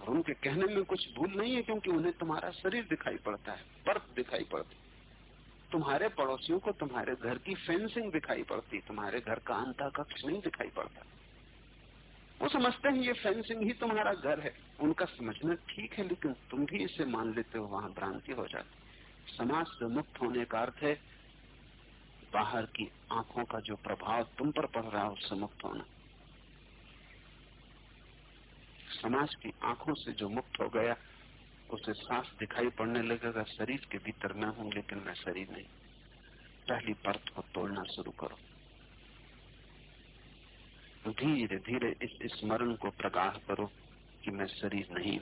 और उनके कहने में कुछ भूल नहीं है, क्योंकि उन्हें तुम्हारा शरीर दिखाई पड़ता है पर्द दिखाई पड़ती तुम्हारे पड़ोसियों को तुम्हारे घर की फेंसिंग दिखाई पड़ती तुम्हारे घर का अंता कक्ष नहीं दिखाई पड़ता। वो समझते हैं, ये फेंसिंग ही तुम्हारा घर है। उनका समझना ठीक है, लेकिन तुम भी इसे मान लेते हो, वहाँ भ्रांति हो जाती समाज से मुक्त होने का अर्थ है, बाहर की आँखों का जो प्रभाव तुम पर पड़ रहा है, उससे मुक्त होना। समाज की आँखों से जो मुक्त हो गया, उसे साफ़ दिखाई पड़ने लगेगा, शरीर के भीतर मैं हूँ, लेकिन मैं शरीर नहीं। पहली परत को तोड़ना शुरू करो। धीरे धीरे इस स्मरण को प्रगाढ़ करो कि मैं शरीर नहीं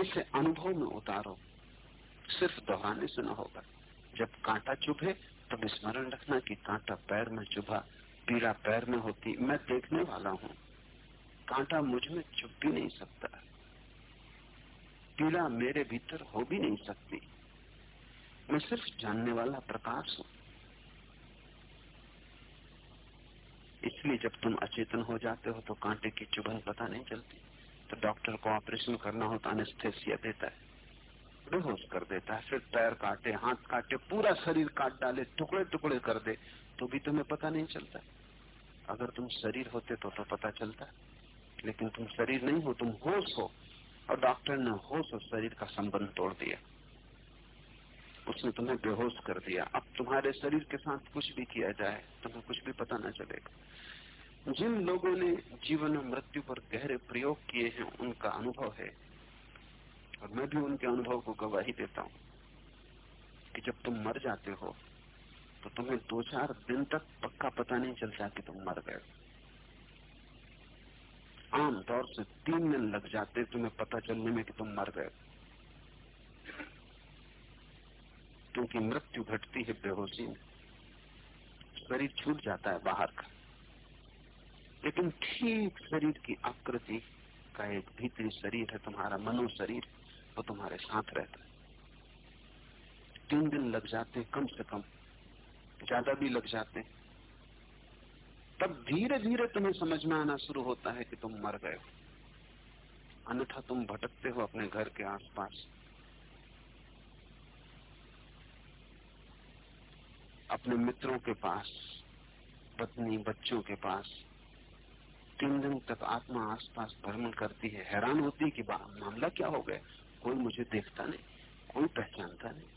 इसे अनुभव में उतारो। सिर्फ़ दोहराने से न होगा। जब कांटा चुभे, तब स्मरण रखना कि कांटा पैर में चुभा, पीड़ा पैर में होती, मैं देखने वाला हूँ। कांटा मुझमें चुप भी नहीं सकता। पीड़ा मेरे भीतर हो भी नहीं सकती। मैं सिर्फ़ जानने वाला प्रकाश हूँ। इसलिए जब तुम अचेतन हो जाते हो तो कांटे की चुभन पता नहीं चलती। तो डॉक्टर को ऑपरेशन करना हो तो अनेस्थेसिया देता है। बेहोश कर देता है। फिर पैर काटे, हाथ काटे, पूरा शरीर काट डाले, टुकड़े टुकड़े कर दे तो भी तुम्हें पता नहीं चलता। अगर तुम शरीर होते तो तो पता चलता। लेकिन तुम शरीर नहीं हो, तुम होश हो। और डॉक्टर ने होश और शरीर का संबंध तोड़ दिया। उसने तुम्हें बेहोश कर दिया। अब तुम्हारे शरीर के साथ कुछ भी किया जाए, तुम्हें कुछ भी पता न चलेगा। जिन लोगों ने जीवन और मृत्यु पर गहरे प्रयोग किए हैं, उनका अनुभव है, और मैं भी उनके अनुभव को गवाही देता हूँ, कि जब तुम मर जाते हो तो तुम्हें दो चार दिन तक पक्का पता नहीं चलता कि तुम मर गए। आम तौर से तीन दिन लग जाते तुम्हें पता चलने में कि तुम मर गए। क्योंकि मृत्यु घटती है बेहोशी में। शरीर छूट जाता है बाहर का। लेकिन ठीक शरीर की आकृति का एक भीतरी शरीर है, तुम्हारा मनो शरीर, वो तुम्हारे साथ रहता है। तीन दिन लग जाते हैं, कम से कम। ज़्यादा भी लग जाते हैं। तब धीरे धीरे तुम्हें समझ में आना शुरू होता है कि तुम मर गए हो। अन्यथा तुम भटकते हो अपने घर के आसपास। अपने मित्रों के पास, पत्नी बच्चों के पास, तीन दिन तक आत्मा आसपास भ्रमण करती है, हैरान होती है कि मामला क्या हो गया? कोई मुझे देखता नहीं, कोई पहचानता नहीं।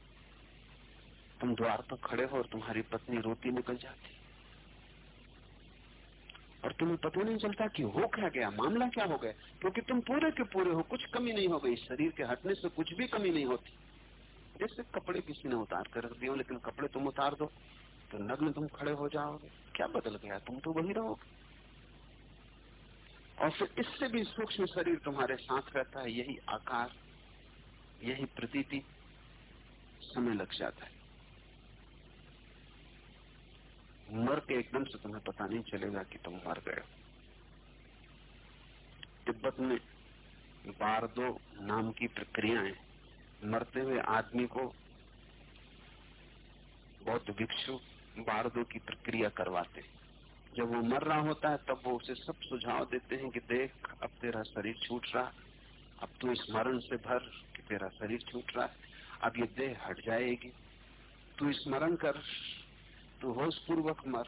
तुम द्वार पर खड़े हो और तुम्हारी पत्नी रोती निकल जाती। और तुम्हें पता नहीं चलता कि हो क्या गया, मामला क्या हो गया? क्योंकि तुम पूरे के पूरे हो, कुछ कमी नहीं हो गई, शरीर के हटने से कुछ भी कमी नहीं होती। जैसे कपड़े किसी ने उतार कर रख दिए लेकिन कपड़े तुम उतार दो तो नग्न तुम खड़े हो जाओगे। क्या बदल गया? तुम तो वही रहोगे। और फिर इससे भी सूक्ष्म शरीर तुम्हारे साथ रहता है, यही आकार, यही प्रतीति, समय लग जाता है। मर के एकदम से तुम्हें पता नहीं चलेगा कि तुम मर गए तिब्बत में बार दो नाम की प्रक्रियाएँ मरते हुए आदमी को बौद्ध भिक्षु बारदो की प्रक्रिया करवाते जब वो मर रहा होता है, तब वो उसे सब सुझाव देते हैं कि देख, अब तेरा शरीर छूट रहा अब तू स्मरण से भर कि तेरा शरीर छूट रहा है। अब ये देह हट जाएगी। तू स्मरण कर, तू होश पूर्वक मर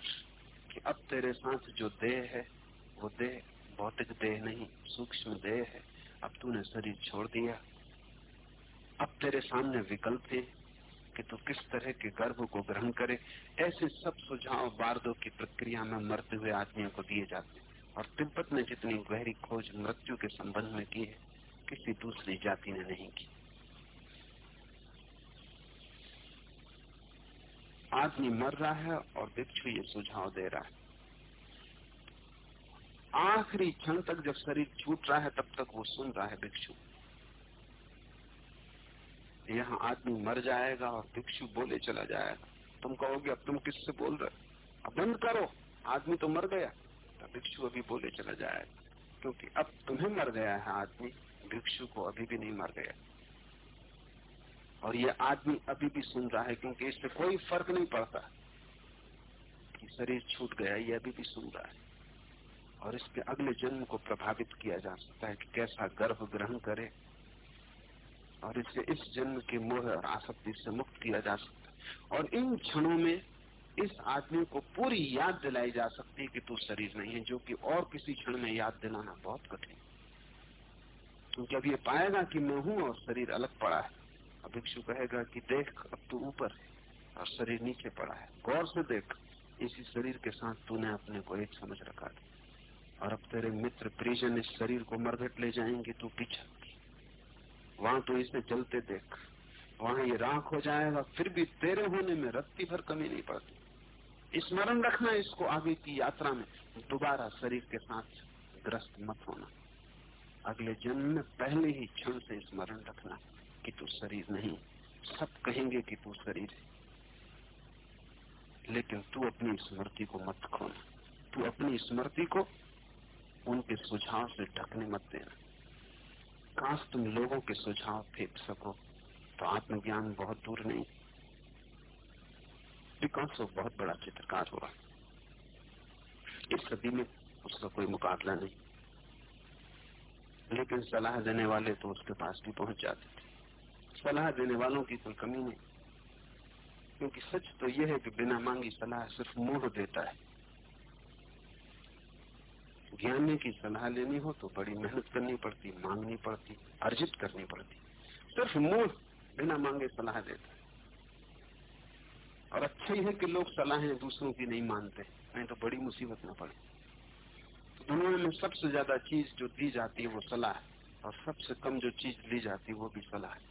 कि अब तेरे साथ जो देह है, वो देह, भौतिक देह नहीं, सूक्ष्म देह है। अब तूने शरीर छोड़ दिया। अब तेरे सामने विकल्प है कि तू किस तरह के गर्भ को ग्रहण करे। ऐसे सब सुझाव बारदों की प्रक्रिया में मरते हुए आदमियों को दिए जाते और तिब्बत ने जितनी गहरी खोज मृत्यु के संबंध में की है, किसी दूसरी जाति ने नहीं की। आदमी मर रहा है और भिक्षु ये सुझाव दे रहा है। आखिरी क्षण तक जब शरीर छूट रहा है, तब तक वो सुन रहा है भिक्षु। यहाँ आदमी मर जाएगा और भिक्षु बोले चला जाएगा। तुम कहोगे, अब तुम किससे बोल रहे अब बंद करो। आदमी तो मर गया। तो भिक्षु अभी बोले चला जाएगा। क्योंकि अब तुम्हें मर गया है आदमी। भिक्षु को अभी भी नहीं मर गया। और ये आदमी अभी भी सुन रहा है, क्योंकि इससे कोई फ़र्क नहीं पड़ता कि शरीर छूट गया, ये अभी भी सुन रहा है। और इसके अगले जन्म को प्रभावित किया जा सकता है कि कैसा गर्भ ग्रहण करे। और इसे इस जन्म के मोह और आसक्ति से मुक्त किया जा सकता है। और इन क्षणों में इस आदमी को पूरी याद दिलाई जा सकती है कि तू शरीर नहीं है, जो कि और किसी क्षण में याद दिलाना बहुत कठिन क्योंकि अब ये पाएगा कि मैं हूँ और शरीर अलग पड़ा है। अब भिक्षु कहेगा कि देख, अब तू ऊपर है और शरीर नीचे पड़ा है। गौर से देख, इसी शरीर के साथ तूने अपने को एक समझ रखा था। और अब तेरे मित्र परिजन इस शरीर को मरघट ले जाएँगे, तू पीछा वहाँ तो इसे चलते देख। वहाँ ये राख हो जाएगा, फिर भी तेरे होने में रत्ती भर कमी नहीं पड़ती। स्मरण रखना इसको आगे की यात्रा में। दोबारा शरीर के साथ ग्रस्त मत होना। अगले जन्म में पहले ही क्षण से स्मरण रखना कि तू शरीर नहीं, सब कहेंगे कि तू शरीर है। लेकिन तू अपनी स्मृति को मत खोना। तू अपनी स्मृति को उनके सुझाव से ढकने मत देना। काश तुम लोगों के सुझाव फेंक सको तो आत्मज्ञान बहुत दूर नहीं। पिकासो बहुत बड़ा चित्रकार हुआ। इस सदी में उसका कोई मुकाबला नहीं। लेकिन सलाह देने वाले तो उसके पास भी पहुँच जाते थे। सलाह देने वालों की कोई कमी नहीं। क्योंकि सच तो यह है कि बिना मांगी सलाह सिर्फ़ मूढ़ देता है। ज्ञानी की सलाह लेनी हो तो बड़ी मेहनत करनी पड़ती, मांगनी पड़ती, अर्जित करनी पड़ती। सिर्फ़ मूल बिना मांगे सलाह देता। और अच्छा ही है कि लोग सलाहें दूसरों की नहीं मानते, नहीं तो बड़ी मुसीबत न पड़े। तो दुनिया में सबसे ज़्यादा चीज़ जो दी जाती है वो सलाह और सबसे कम जो चीज़ ली जाती है वो भी सलाह है।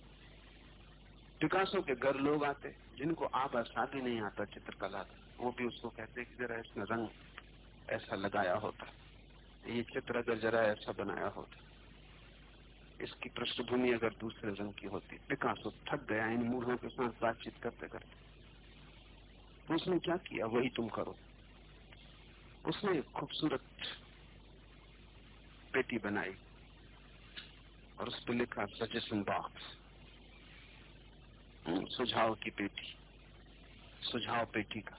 पिकासो के घर लोग आते, जिनको आप आसादी नहीं आता चित्रकला वो भी उसको कहते कि जरा इसमें रंग ऐसा लगाया होता। ये चित्र अगर जरा ऐसा बनाया होता, इसकी पृष्ठभूमि अगर दूसरे रंग की होती, पिकासो थक गया, इन मूढ़ों के साथ बातचीत करते करते। तो उसने क्या किया? वही तुम करो। उसने एक खूबसूरत पेटी बनाई और उस पर लिखा, सजेशन बॉक्स। सुझाव की पेटी, सुझाव पेटी का।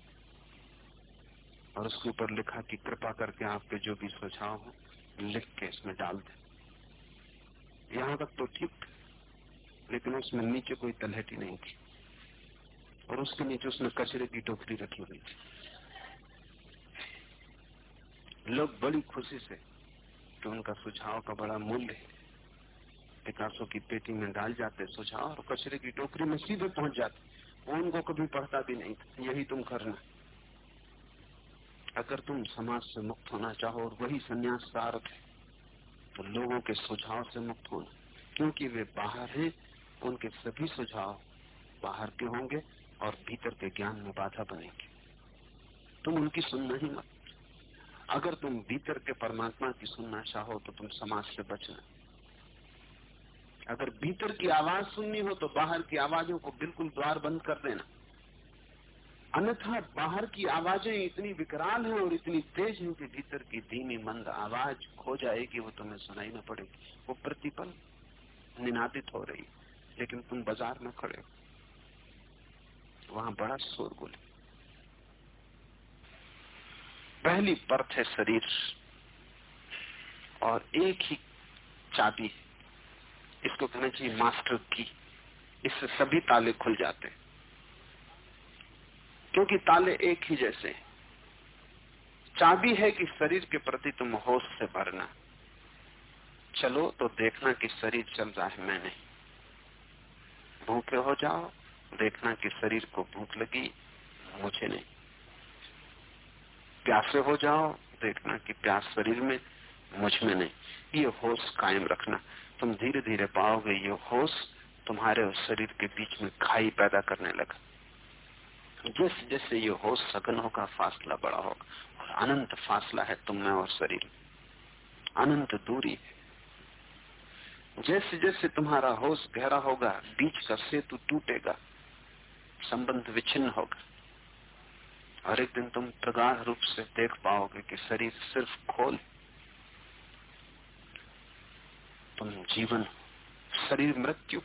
और उसके ऊपर लिखा कि कृपा करके आपके जो भी सुझाव हो, लिख के इसमें डाल दे। यहाँ तक तो ठीक, लेकिन उसमें नीचे कोई तलहटी नहीं थी। और उसके नीचे उसने कचरे की टोकरी रखी हुई थी। लोग बड़ी खुशी से कि उनका सुझाव का बड़ा मूल्य पिकासो की पेटी में डाल जाते सुझाव और कचरे की टोकरी में सीधे पहुँच जाते। वो उनको कभी पढ़ता भी नहीं यही तुम करना अगर तुम समाज से मुक्त होना चाहो और वही संन्यास का अर्थ है तो लोगों के सुझाव से मुक्त होना। क्योंकि वे बाहर हैं, उनके सभी सुझाव बाहर के होंगे और भीतर के ज्ञान में बाधा बनेंगे। तुम उनकी सुनना ही मत। अगर तुम भीतर के परमात्मा की सुनना चाहो तो तुम समाज से बचना। अगर भीतर की आवाज़ सुननी हो तो बाहर की आवाजों को बिल्कुल द्वार बंद कर देना। अन्यथा बाहर की आवाज़ें इतनी विकराल हैं और इतनी तेज हैं कि भीतर की धीमी, मंद आवाज़ खो जाएगी, वो तुम्हें सुनाई न पड़ेगी। वो प्रतिपल, निनादित हो रही। लेकिन तुम बाज़ार में खड़े हो। वहाँ बड़ा शोरगुल पहली परत है शरीर। और एक ही चाबी इसको कहना चाहिए मास्टर की। इससे सभी ताले खुल जाते हैं। क्योंकि ताले एक ही जैसे चाबी है कि शरीर के प्रति तुम होश से भरना। चलो तो देखना कि शरीर चल रहा है मैं नहीं भूखे हो जाओ, देखना कि शरीर को भूख लगी, मुझे नहीं। प्यासे हो जाओ, देखना कि प्यास शरीर में, मुझमें नहीं। ये होश कायम रखना। तुम धीरे धीरे पाओगे, ये होश तुम्हारे और शरीर के बीच में खाई पैदा करने लगा। जैसे जैसे ये होश सघन होगा फासला बड़ा होगा। और अनंत फासला है तुम में और शरीर अनंत दूरी है। जैसे जैसे तुम्हारा होश गहरा होगा, बीच का सेतु टूटेगा, संबंध विच्छिन्न होगा। और एक दिन तुम प्रगाढ़ रूप से देख पाओगे कि शरीर सिर्फ़ खोल तुम जीवन, शरीर मृत्यु,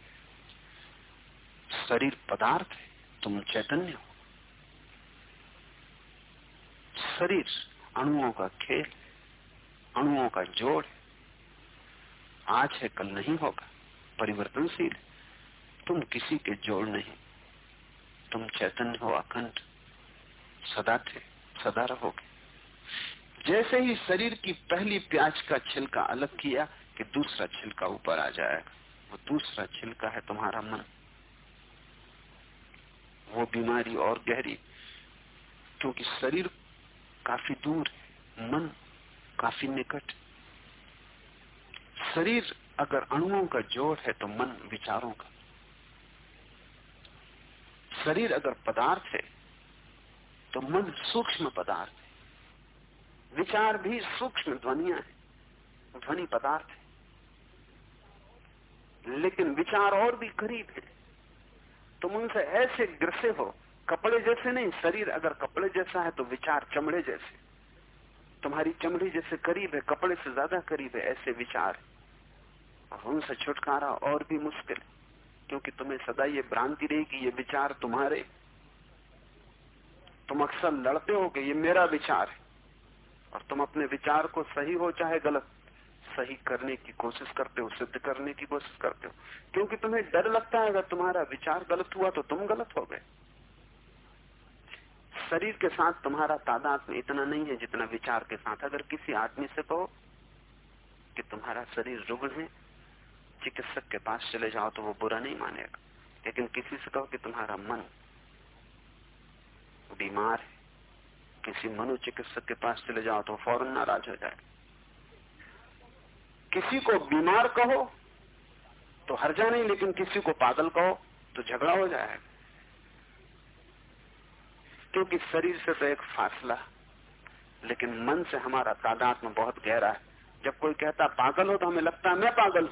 शरीर पदार्थ है, तुम चैतन्य हो। शरीर अणुओं का खेल, अणुओं का जोड़। आज है, कल नहीं होगा। परिवर्तनशील। तुम किसी के जोड़ नहीं। तुम चैतन्य हो, अखंड। सदा थे, सदा रहोगे। जैसे ही शरीर की पहली प्याज का छिलका अलग किया कि दूसरा छिलका ऊपर आ जाएगा, वो दूसरा छिलका है तुम्हारा मन। वो बीमारी और गहरी, क्योंकि शरीर काफ़ी दूर, मन काफ़ी निकट। शरीर अगर अणुओं का जोड़ है तो मन विचारों का। शरीर अगर पदार्थ है तो मन सूक्ष्म पदार्थ है। विचार भी सूक्ष्म ध्वनिया है, ध्वनि पदार्थ है। लेकिन विचार और भी करीब है। तुम उनसे ऐसे ग्रसे हो कपड़े जैसे नहीं, शरीर अगर कपड़े जैसा है तो विचार चमड़े जैसे। तुम्हारी चमड़ी जैसे करीब है, कपड़े से ज़्यादा करीब है, ऐसे विचार है। उनसे छुटकारा और भी मुश्किल क्योंकि तुम्हें सदा ये भ्रांति रही कि ये विचार तुम्हारे। तुम अक्सर लड़ते हो कि ये मेरा विचार है। और तुम अपने विचार को सही हो चाहे गलत, सही करने की कोशिश करते हो, सिद्ध करने की कोशिश करते हो। क्योंकि तुम्हें डर लगता है, अगर तुम्हारा विचार गलत हुआ तो तुम गलत हो गए। शरीर के साथ तुम्हारा तादाद में इतना नहीं है जितना विचार के साथ। अगर किसी आदमी से कहो कि तुम्हारा शरीर रुग्ण है, चिकित्सक के पास चले जाओ तो वो बुरा नहीं मानेगा। लेकिन किसी से कहो कि तुम्हारा मन बीमार है, किसी मनोचिकित्सक के पास चले जाओ तो फ़ौरन नाराज़ हो जाए। किसी को बीमार कहो तो हर्जा नहीं लेकिन किसी को पागल कहो तो झगड़ा हो जाएगा। क्योंकि शरीर से तो एक फासला लेकिन मन से हमारा तादाद में बहुत गहरा है। जब कोई कहता, पागल हो तो हमें लगता है मैं पागल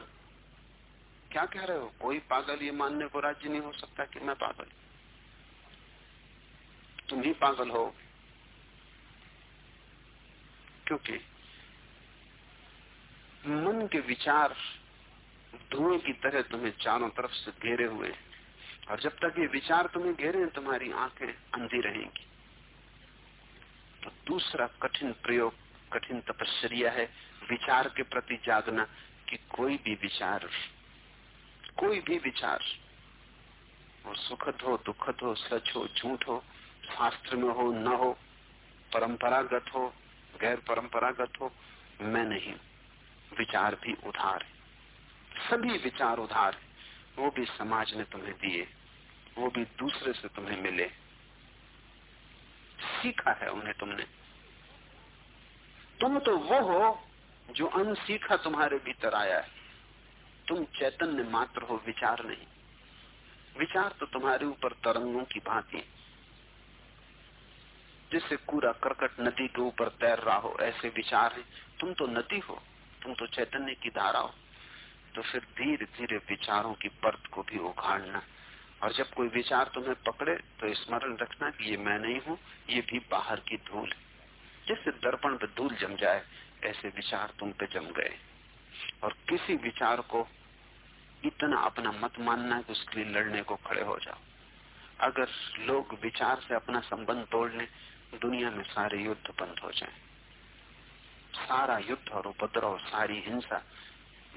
क्या कह रहे हो? कोई पागल ये मानने को राज्य नहीं हो सकता कि मैं पागल तुम ही पागल हो। क्योंकि मन के विचार धुएँ की तरह तुम्हें चारों तरफ़ से घेरे हुए हैं। और जब तक ये विचार तुम्हें घेरे तुम्हारी आँखें अंधी रहेंगी। तो दूसरा कठिन प्रयोग, कठिन तपस्या है विचार के प्रति जागना कि कोई भी विचार, कोई भी विचार, वो सुखद हो, दुखद हो, सच हो, झूठ हो, शास्त्र में हो, न हो, परंपरागत हो, गैर परंपरागत हो, मैं नहीं विचार भी उधार है। सभी विचार उधार है, वो भी समाज ने तुम्हें दिए। वो भी दूसरे से तुम्हें मिले। सीखा है उन्हें तुमने। तुम तो वो हो जो अनसीखा तुम्हारे भीतर आया है। तुम चैतन्य मात्र हो, विचार नहीं। विचार तो तुम्हारे ऊपर तरंगों की भांति जैसे कूड़ा करकट नदी के ऊपर तैर रहा हो, ऐसे विचार है। तुम तो नदी हो, तुम तो चैतन्य की धारा हो। तो फिर धीरे धीरे विचारों की परत को भी उखाड़ना। और जब कोई विचार तुम्हें पकड़े तो स्मरण रखना कि ये मैं नहीं हूँ, ये भी बाहर की धूल है। जैसे दर्पण पे धूल जम जाए, ऐसे विचार तुम पे जम गए। और किसी विचार को इतना अपना मत मानना कि उसके लिए लड़ने को खड़े हो जाओ। अगर लोग विचार से अपना संबंध तोड़ लें दुनिया में सारे युद्ध बंद हो जाएँ। सारा युद्ध और उपद्रव, सारी हिंसा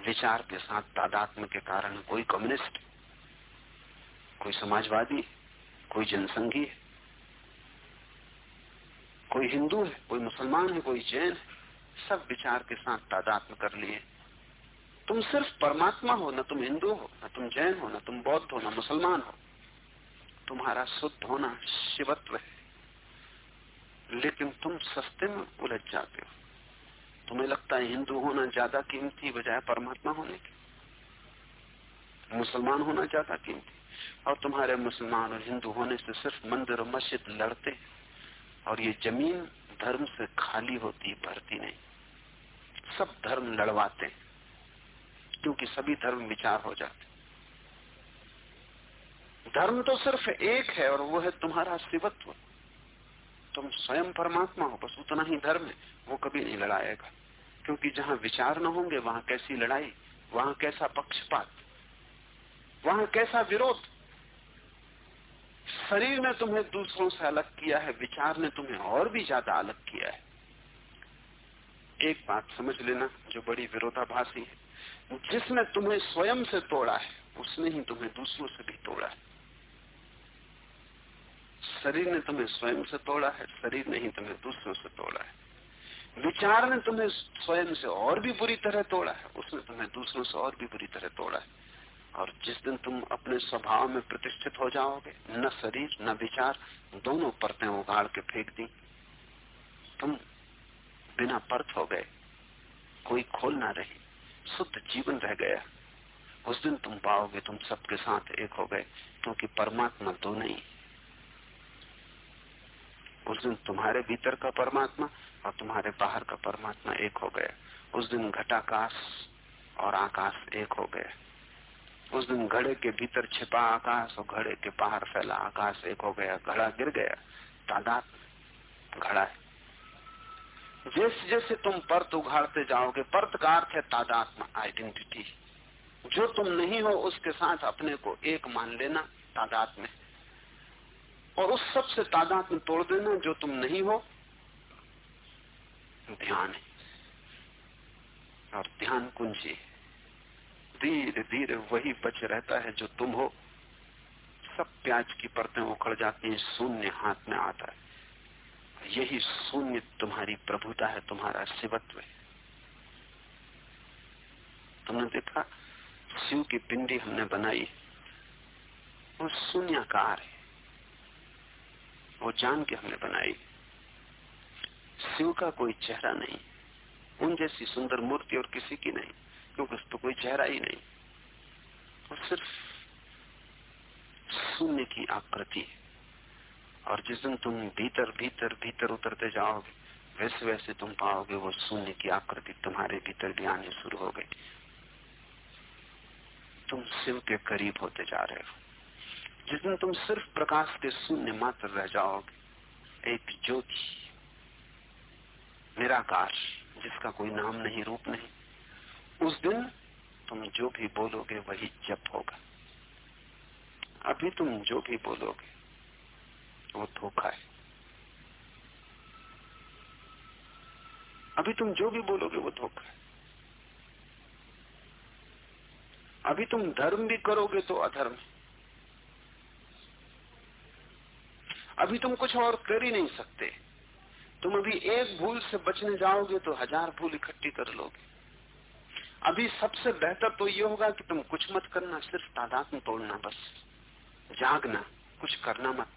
विचार के साथ तादात्म के कारण कोई कम्युनिस्ट कोई समाजवादी कोई जनसंघी है, कोई हिंदू है, कोई मुसलमान है, कोई जैन है, सब विचार के साथ तादात्म कर लिए। तुम सिर्फ़ परमात्मा हो, न तुम हिंदू हो, न तुम जैन हो, न तुम बौद्ध हो, न मुसलमान हो। तुम्हारा शुद्ध होना शिवत्व है। लेकिन तुम सस्ते में उलझ जाते हो। तुम्हें लगता है हिंदू होना ज़्यादा कीमती बजाय परमात्मा होने की। मुसलमान होना ज़्यादा कीमती। और तुम्हारे मुसलमान और हिंदू होने से सिर्फ़ मंदिर और मस्जिद लड़ते और ये ज़मीन धर्म से खाली होती, भरती नहीं। सब धर्म लड़वाते क्योंकि सभी धर्म विचार हो जाते धर्म तो सिर्फ़ एक है और वो है तुम्हारा शिवत्व। तुम स्वयं परमात्मा हो, बस उतना ही धर्म है, वो कभी नहीं लड़ाएगा। क्योंकि जहाँ विचार न होंगे, वहाँ कैसी लड़ाई, वहाँ कैसा पक्षपात, वहाँ कैसा विरोध शरीर ने तुम्हें दूसरों से अलग किया है, विचार ने तुम्हें और भी ज़्यादा अलग किया है। एक बात समझ लेना, जो बड़ी विरोधाभासी है, जिसने तुम्हें स्वयं से तोड़ा है, उसने ही तुम्हें दूसरों से भी तोड़ा है। शरीर ने तुम्हें स्वयं से तोड़ा है, शरीर ने ही तुम्हें दूसरों से तोड़ा है। विचार ने तुम्हें स्वयं से और भी बुरी तरह तोड़ा है, उसने तुम्हें दूसरों से और भी बुरी तरह तोड़ा है। और जिस दिन तुम अपने स्वभाव में प्रतिष्ठित हो जाओगे, न शरीर, न विचार, दोनों परतें उगाड़ के फेंक दी। तुम बिना परत हो गए, कोई खोल ना रही, शुद्ध जीवन रह गया। उस दिन तुम पाओगे तुम सबके साथ एक हो गए, क्योंकि परमात्मा दो नहीं। उस दिन तुम्हारे भीतर का परमात्मा और तुम्हारे बाहर का परमात्मा एक हो गया उस दिन घटाकाश और आकाश एक हो गया उस दिन घड़े के भीतर छिपा आकाश और घड़े के बाहर फैला आकाश, एक हो गया, घड़ा गिर गया, तादाद घड़ा है। जैसे जैसे तुम परत उघाड़ते जाओगे, परत का अर्थ है तादात्म आइडेंटिटी जो तुम नहीं हो, उसके साथ अपने को एक मान लेना, तादाद में। और उस सबसे तादाद में तोड़ देना, जो तुम नहीं हो, ध्यान है। और ध्यान कुंजी है। धीरे धीरे वही बच रहता है जो तुम हो। सब प्याज की परतें उखड़ जाती हैं, शून्य हाथ में आता है। यही शून्य तुम्हारी प्रभुता है, तुम्हारा शिवत्व है। तुमने देखा, शिव की पिंडी हमने बनाई वो शून्यकार है। वो जान के हमने बनाई शिव का कोई चेहरा नहीं। उन जैसी सुंदर मूर्ति और किसी की नहीं। क्योंकि उस पर कोई चेहरा ही नहीं। वो सिर्फ़ शून्य की आकृति है। और जिस दिन तुम भीतर भीतर भीतर उतरते जाओगे वैसे वैसे तुम पाओगे वो शून्य की आकृति तुम्हारे भीतर भी आने शुरू हो गई। तुम शिव के करीब होते जा रहे हो। जिस दिन तुम सिर्फ़ प्रकाश के शून्य मात्र रह जाओगे, एक ज्योति, निराकार, जिसका कोई नाम नहीं, रूप नहीं उस दिन तुम जो भी बोलोगे वही जप होगा। अभी तुम जो भी बोलोगे, वो धोखा है। अभी तुम जो भी बोलोगे, वो धोखा है। अभी तुम धर्म भी करोगे तो अधर्म अभी तुम कुछ और कर ही नहीं सकते। तुम अभी एक भूल से बचने जाओगे तो हज़ार भूल इकट्ठी कर लोगे। अभी सबसे बेहतर तो ये होगा कि तुम कुछ मत करना, सिर्फ़ तादाद में तोड़ना बस। जागना, कुछ करना मत।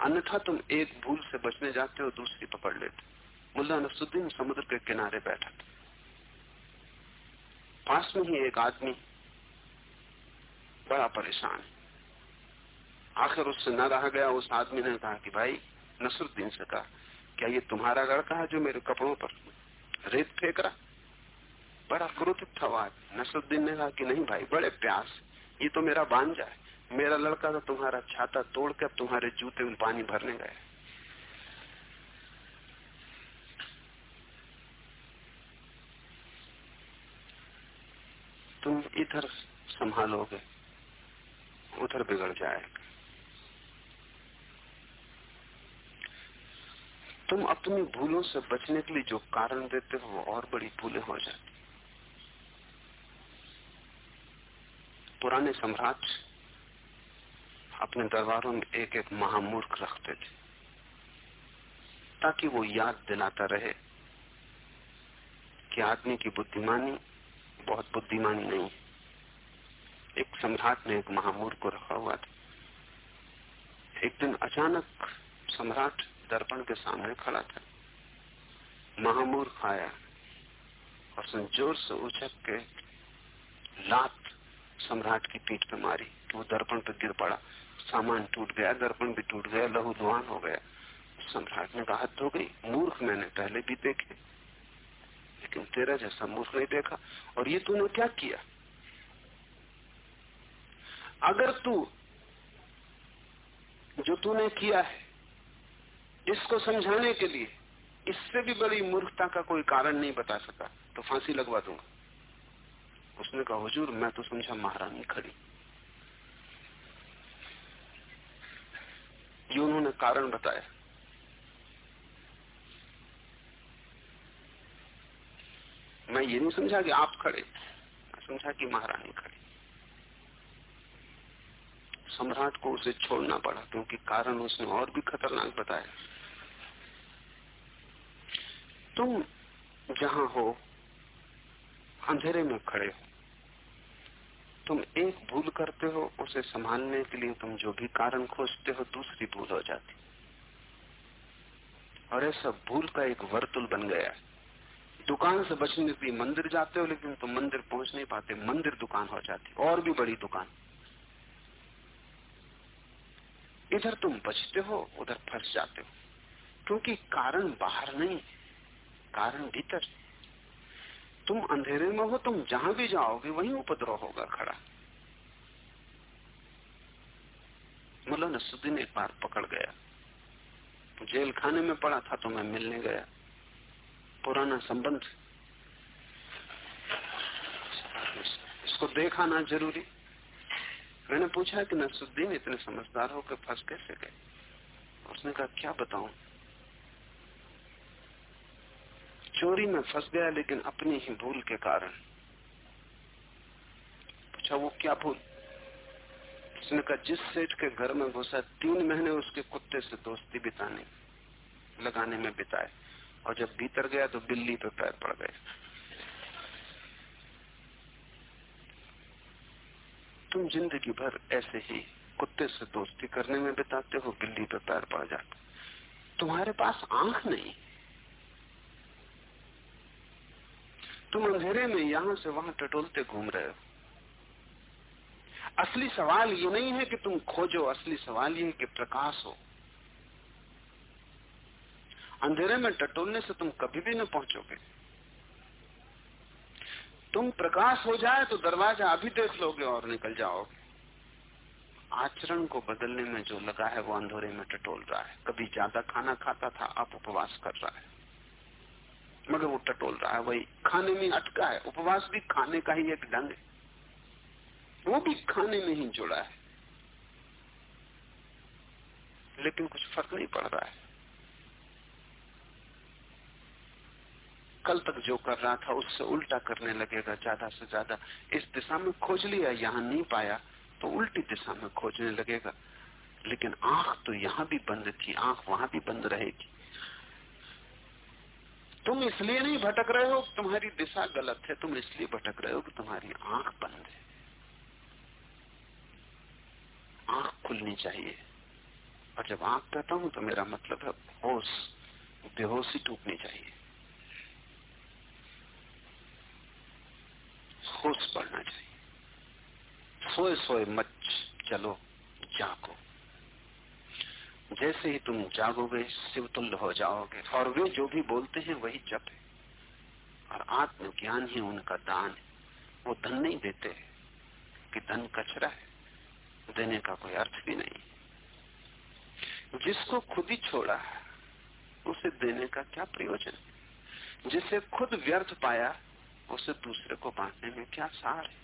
अन्यथा तुम एक भूल से बचने जाते हो, दूसरी पकड़ लेते मुल्ला नसुद्दीन समुद्र के किनारे बैठा था। पास में ही एक आदमी बड़ा परेशान। आखिर उससे न रहा गया, उस आदमी ने कहा कि भाई, नसरुद्दीन से कहा, क्या ये तुम्हारा लड़का है जो मेरे कपड़ों पर रेत फेंक रहा? बड़ा क्रोधित था आज नसरुद्दीन ने कहा कि नहीं भाई, बड़े प्यास। ये तो मेरा बांझा है। मेरा लड़का तो तुम्हारा छाता तोड़ के तुम्हारे जूते में पानी भरने गए तुम इधर संभालोगे, उधर बिगड़ जाएगा। तुम अपनी भूलों से बचने के लिए जो कारण देते हो, वो और बड़ी भूलें हो जाती पुराने सम्राट अपने दरबारों में एक एक महामूर्ख रखते थे, ताकि वो याद दिलाता रहे कि आदमी की बुद्धिमानी बहुत बुद्धिमानी नहीं एक सम्राट ने एक महामूर्ख को रखा हुआ था। एक दिन अचानक सम्राट दर्पण के सामने खड़ा था। महामूर्ख आया और ज़ोर से उछक के लात सम्राट की पीठ पे मारी तो वो दर्पण पे गिर पड़ा। सामान टूट गया, दर्पण भी टूट गया, लहू लुहान हो गया। सम्राट ने कहा हो गई, मूर्ख मैंने पहले भी देखे। लेकिन तेरा जैसा मूर्ख नहीं देखा, और ये तूने क्या किया? अगर तू, जो तूने किया है, इसको समझाने के लिए, इससे भी बड़ी मूर्खता का कोई कारण नहीं बता सका तो फांसी लगवा दूँगा। उसने कहा हुजूर मैं तो समझा महारानी खड़ी। ये उन्होंने कारण बताया। मैं ये नहीं समझा कि आप खड़े मैं समझा कि महारानी खड़ी। सम्राट को उसे छोड़ना पड़ा, क्योंकि कारण उसने और भी खतरनाक बताया। तुम जहाँ हो, अंधेरे में खड़े हो। तुम एक भूल करते हो, उसे संभालने के लिए तुम जो भी कारण खोजते हो, दूसरी भूल हो जाती। और ऐसा भूल का एक वर्तुल बन गया दुकान से बचने के लिए मंदिर जाते हो, लेकिन तुम मंदिर पहुँच नहीं पाते। मंदिर दुकान हो जाती, और भी बड़ी दुकान। इधर तुम बचते हो, उधर फंस जाते हो। क्योंकि कारण बाहर नहीं कारण भीतर तुम अंधेरे में हो, तुम जहाँ भी जाओगे, वहीं उपद्रव होगा खड़ा। मुला नसुद्दीन एक बार पकड़ गया। जेल खाने में पड़ा था तो मैं मिलने गया। पुराना संबंध। इसको देखाना ज़रूरी। मैंने पूछा कि नसुद्दीन इतने समझदार होकर फंस कैसे गए? उसने कहा, क्या बताऊँ? चोरी में फंस गया लेकिन अपनी ही भूल के कारण। पूछा वो क्या भूल? उसने कहा, जिस सेठ के घर में घुसा, तीन महीने उसके कुत्ते से दोस्ती बिताने, लगाने में बिताए। और जब भीतर गया तो बिल्ली पे पैर पड़ गए। तुम ज़िंदगी भर ऐसे ही कुत्ते से दोस्ती करने में बिताते हो, बिल्ली पे पैर पड़ जाते। तुम्हारे पास आँख नहीं। तुम अंधेरे में यहाँ से वहाँ टटोलते घूम रहे हो। असली सवाल ये नहीं है कि तुम खोजो, असली सवाल ये है कि प्रकाश हो। अंधेरे में टटोलने से तुम कभी भी न पहुंचोगे। तुम प्रकाश हो जाए तो दरवाज़ा अभी देख लोगे और निकल जाओगे। आचरण को बदलने में जो लगा है वो अंधेरे में टटोल रहा है। कभी ज़्यादा खाना खाता था, अब उपवास कर रहा है। मगर वो टटोल रहा है, वही खाने में अटका है। उपवास भी खाने का ही एक ढंग है। वो भी खाने में ही जुड़ा है। लेकिन कुछ फ़र्क नहीं पड़ रहा है। कल तक जो कर रहा था, उससे उल्टा करने लगेगा ज़्यादा से ज़्यादा। इस दिशा में खोज लिया, यहाँ नहीं पाया तो उल्टी दिशा में खोजने लगेगा। लेकिन आँख तो यहाँ भी बंद थी, आँख वहाँ भी बंद रहेगी। तुम इसलिए नहीं भटक रहे हो तुम्हारी दिशा गलत है, तुम इसलिए भटक रहे हो कि तुम्हारी आँख बंद है। आँख खुलनी चाहिए। और जब आँख कहता हूँ तो मेरा मतलब है होश, बेहोशी टूटनी चाहिए। होश पड़ना चाहिए। सोए सोए मच चलो, जागो। जैसे ही तुम जागोगे शिवतुल्य हो जाओगे। और वे जो भी बोलते हैं, वही जप है। और आत्मज्ञान ही उनका दान है। वो धन नहीं देते कि धन कचरा है। देने का कोई अर्थ भी नहीं जिसको खुद ही छोड़ा है, उसे देने का क्या प्रयोजन है? जिसे खुद व्यर्थ पाया, उसे दूसरे को बांटने में क्या सार है?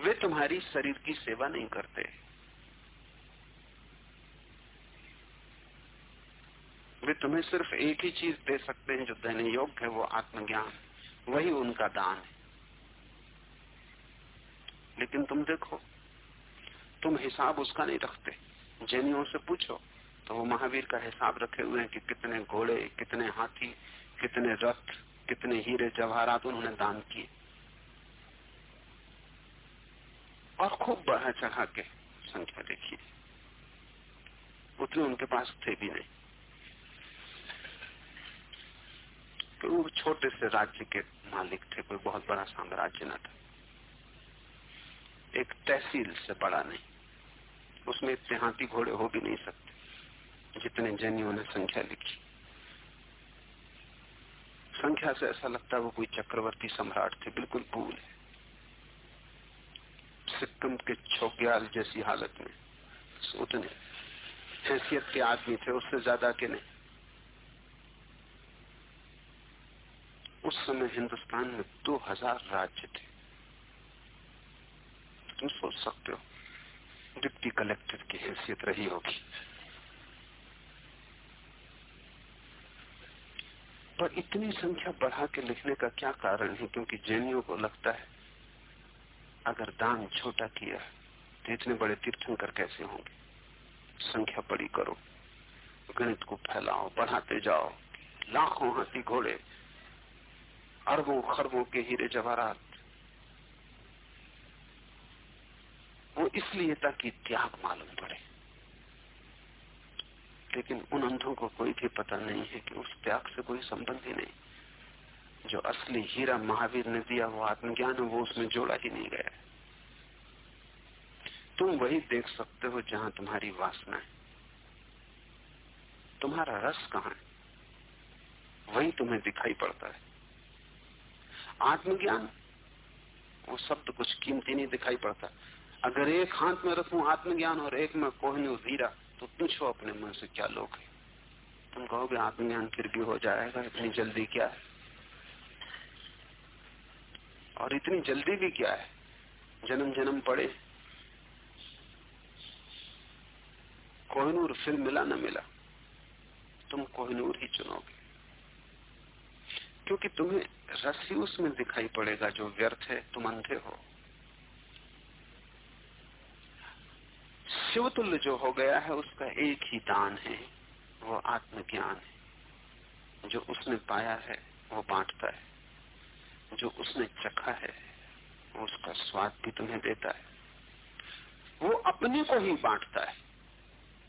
वे तुम्हारी शरीर की सेवा नहीं करते। वे तुम्हें सिर्फ़ एक ही चीज़ दे सकते हैं, जो देने योग्य है, वो आत्मज्ञान वही उनका दान है। लेकिन तुम देखो, तुम हिसाब उसका नहीं रखते। जैनियों से पूछो तो वो महावीर का हिसाब रखे हुए हैं कि कितने घोड़े, कितने हाथी, कितने रथ, कितने हीरे, जवाहरात उन्होंने दान किए। और खूब बढ़ा चढ़ा के संख्या देखिए। उतने उनके पास थे भी नहीं। तो वो छोटे से राज्य के मालिक थे, कोई बहुत बड़ा साम्राज्य न था। एक तहसील से बड़ा नहीं। उसमें इतने हाथी घोड़े हो भी नहीं सकते, जितने जैनियों ने संख्या लिखी। संख्या से ऐसा लगता है वो कोई चक्रवर्ती सम्राट थे, बिल्कुल भूल है। सिक्किम के छोग्याल जैसी हालत में उतने हैसियत के आदमी थे, उससे ज़्यादा के नहीं। उस समय हिंदुस्तान में दो हज़ार राज्य थे। तुम सोच सकते हो, डिप्टी कलेक्टर की हैसियत रही होगी। पर इतनी संख्या बढ़ा के लिखने का क्या कारण है? क्योंकि जैनियों को लगता है, अगर दान छोटा किया तो इतने बड़े तीर्थंकर कैसे होंगे? संख्या बड़ी करो, गणित को फैलाओ, बढ़ाते जाओ, लाखों हाथी घोड़े अरबों खरबों के हीरे जवाहरात। वो इसलिए ताकि त्याग मालूम पड़े। लेकिन उन अंधों को कोई भी पता नहीं है कि उस त्याग से कोई संबंध ही नहीं। जो असली हीरा महावीर ने दिया वो आत्मज्ञान है, वो उसमें जोड़ा ही नहीं गया तुम वही देख सकते हो जहाँ तुम्हारी वासना है। तुम्हारा रस कहाँ है? वही तुम्हें दिखाई पड़ता है। आत्मज्ञान? वो शब्द कुछ कीमती नहीं दिखाई पड़ता। अगर एक हाथ में रखू आत्मज्ञान और एक में कोहनूर हीरा तो पूछो अपने मन से क्या लोग तुम कहोगे आत्मज्ञान फिर भी हो जाएगा, इतनी जल्दी क्या है? और इतनी जल्दी भी क्या है? जन्म जन्म पड़े। कोहनूर फिर मिला न मिला, तुम कोहनूर ही चुनोगे। क्योंकि तुम्हें रसी उसमें दिखाई पड़ेगा जो व्यर्थ है, तुम अंधे हो। शिवतुल्य जो हो गया है, उसका एक ही दान है, वो आत्मज्ञान है। जो उसने पाया है, वो बांटता है। जो उसने चखा है, वो उसका स्वाद भी तुम्हें देता है। वो अपने को ही बांटता है।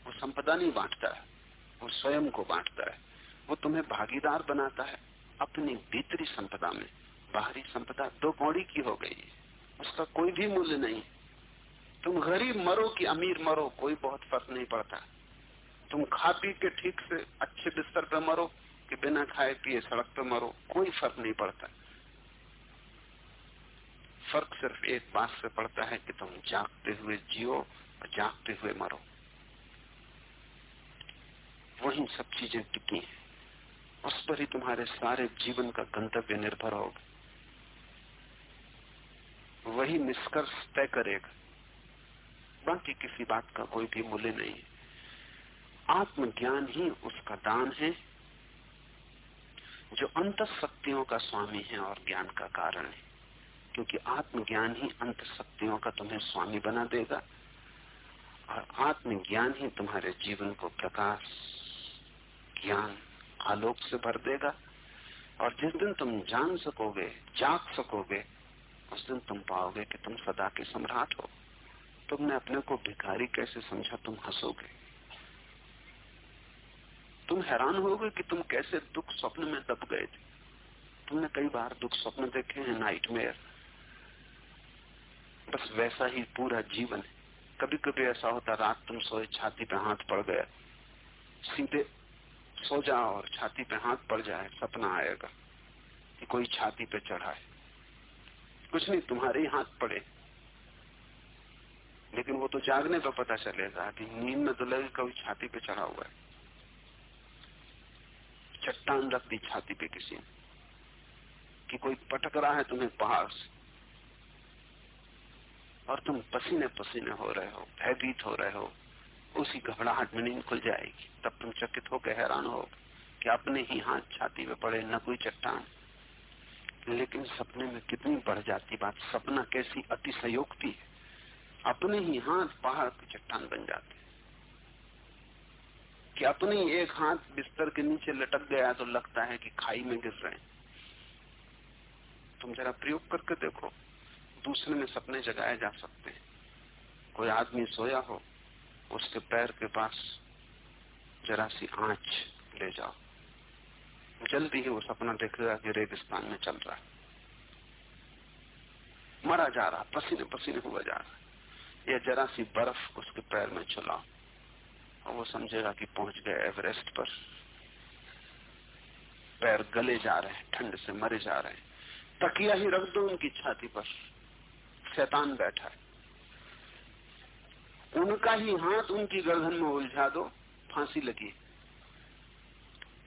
वो संपदा नहीं बांटता है। वो स्वयं को बांटता है। वो तुम्हें भागीदार बनाता है। अपनी भीतरी संपदा में, बाहरी संपदा दो कौड़ी की हो गई उसका कोई भी मूल्य नहीं। तुम गरीब मरो कि अमीर मरो, कोई बहुत फ़र्क नहीं पड़ता। तुम खा पी के ठीक से अच्छे बिस्तर पे मरो कि बिना खाए पिए सड़क पे मरो, कोई फ़र्क नहीं पड़ता। फ़र्क सिर्फ़ एक बात से पड़ता है कि तुम जागते हुए जियो और जागते हुए मरो। वही सब चीज़ें टिकी हैं। उस पर ही तुम्हारे सारे जीवन का गंतव्य निर्भर होगा। वही निष्कर्ष तय करेगा। बाकी किसी बात का कोई भी मूल्य नहीं आत्मज्ञान ही उसका दान है, जो अंत शक्तियों का स्वामी है और ज्ञान का कारण है। क्योंकि आत्मज्ञान ही अंत शक्तियों का तुम्हें स्वामी बना देगा, और आत्मज्ञान ही तुम्हारे जीवन को प्रकाश, ज्ञान आलोक से भर देगा। और जिस दिन तुम जान सकोगे, जाग सकोगे, उस दिन तुम पाओगे कि तुम सदा के सम्राट हो। तुमने अपने को भिखारी कैसे समझा? तुम हंसोगे। तुम हैरान होगे कि तुम कैसे दुख स्वप्न में दब गए थे। तुमने कई बार दुख स्वप्न देखे हैं नाइटमेयर बस वैसा ही पूरा जीवन है। कभी कभी ऐसा होता, रात तुम सोए छाती पे हाथ पड़ गया। सीधे सो जाओ और छाती पे हाथ पड़ जाए, सपना आएगा कि कोई छाती पे चढ़ा है। कुछ नहीं, तुम्हारे ही हाथ पड़े। लेकिन वो तो जागने पर पता चलेगा कि नींद में तो लगे कभी छाती पे चढ़ा हुआ है। चट्टान रख दी छाती पे किसी ने कि कोई पटक रहा है तुम्हें पहाड़ से और तुम पसीने पसीने हो रहे हो, भयभीत हो रहे हो। उसी घबराहट में नींद खुल जाएगी। तब तुम चकित होकर हैरान हो कि अपने ही हाथ छाती में पड़े न कोई चट्टान। लेकिन सपने में कितनी बढ़ जाती बात। सपना कैसी अतिशयोक्ति है। अपने ही हाथ पहाड़ की चट्टान बन जाते। कि अपने ही एक हाथ बिस्तर के नीचे लटक गया तो लगता है कि खाई में गिर रहे हैं। तुम जरा प्रयोग करके देखो। दूसरे में सपने जगाए जा सकते हैं। कोई आदमी सोया हो उसके पैर के पास जरा सी आँच ले जाओ। जल्दी ही वो सपना देखेगा कि रेगिस्तान में चल रहा है। मरा जा रहा, पसीने पसीने हुआ जा रहा या जरा सी बर्फ़ उसके पैर में चलाओ और वो समझेगा कि पहुँच गए एवरेस्ट पर। पैर गले जा रहे हैं, ठंड से मरे जा रहे हैं। तकिया ही रख दो उनकी छाती पर। शैतान बैठा है। उनका ही हाथ उनकी गर्दन में उलझा दो, फांसी लगी।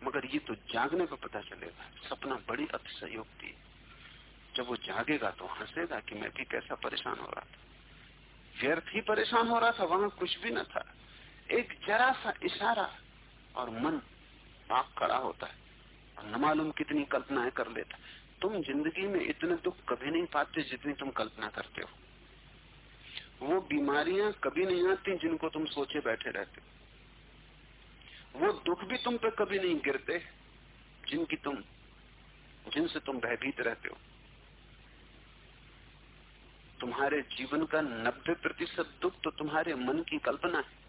मगर ये तो जागने पर पता चलेगा, सपना बड़ी अतिशयोक्ति है जब वो जागेगा तो हंसेगा कि मैं भी कैसा परेशान हो रहा था। व्यर्थ ही परेशान हो रहा था, वहाँ कुछ भी न था। एक जरा सा इशारा और मन पाक खड़ा होता है, और न मालूम कितनी कल्पनाएँ कर लेता तुम ज़िंदगी में इतने दुख कभी नहीं पाते जितनी तुम कल्पना करते हो। वो बीमारियाँ कभी नहीं आती जिनको तुम सोचे बैठे रहते वो दुख भी तुम पे कभी नहीं गिरते जिनकी तुम, जिनसे तुम भयभीत रहते हो। तुम्हारे जीवन का नब्बे प्रतिशत दुख तो तुम्हारे मन की कल्पना है।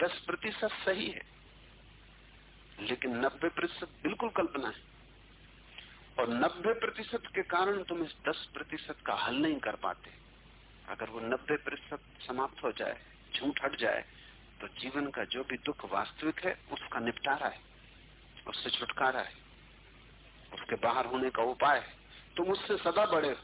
दस प्रतिशत सही है, लेकिन नब्बे प्रतिशत बिल्कुल कल्पना है। और नब्बे प्रतिशत के कारण तुम इस दस प्रतिशत का हल नहीं कर पाते। अगर वो नब्बे प्रतिशत समाप्त हो जाए, झूठ हट जाए तो जीवन का जो भी दुख वास्तविक है, उसका निपटारा है, उससे छुटकारा है, उसके बाहर होने का उपाय है। तुम उससे सदा बढ़े हो।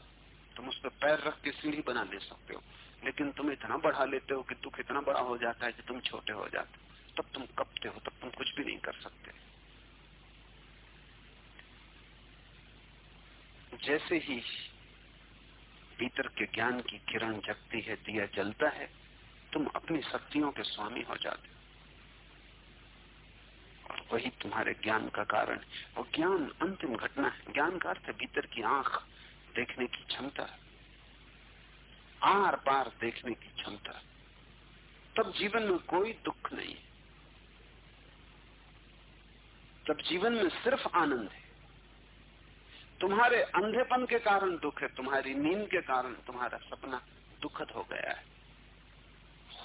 तुम उस पर पैर रख के सीढ़ी बना ले सकते हो। लेकिन तुम इतना बढ़ा लेते हो कि दुख इतना बड़ा हो जाता है कि तुम छोटे हो जाते हो। तब तुम कपते हो, तब तुम कुछ भी नहीं कर सकते। जैसे ही भीतर के ज्ञान की किरण जगती है, दिया जलता है, तुम अपनी शक्तियों के स्वामी हो जाते हो। और वही तुम्हारे ज्ञान का कारण और ज्ञान अंतिम घटना है। ज्ञान का अर्थ भीतर की आँख देखने की क्षमता। आर पार देखने की क्षमता। तब जीवन में कोई दुख नहीं तब जीवन में सिर्फ़ आनंद है। तुम्हारे अंधेपन के कारण दुख है, तुम्हारी नींद के कारण तुम्हारा सपना दुखद हो गया है।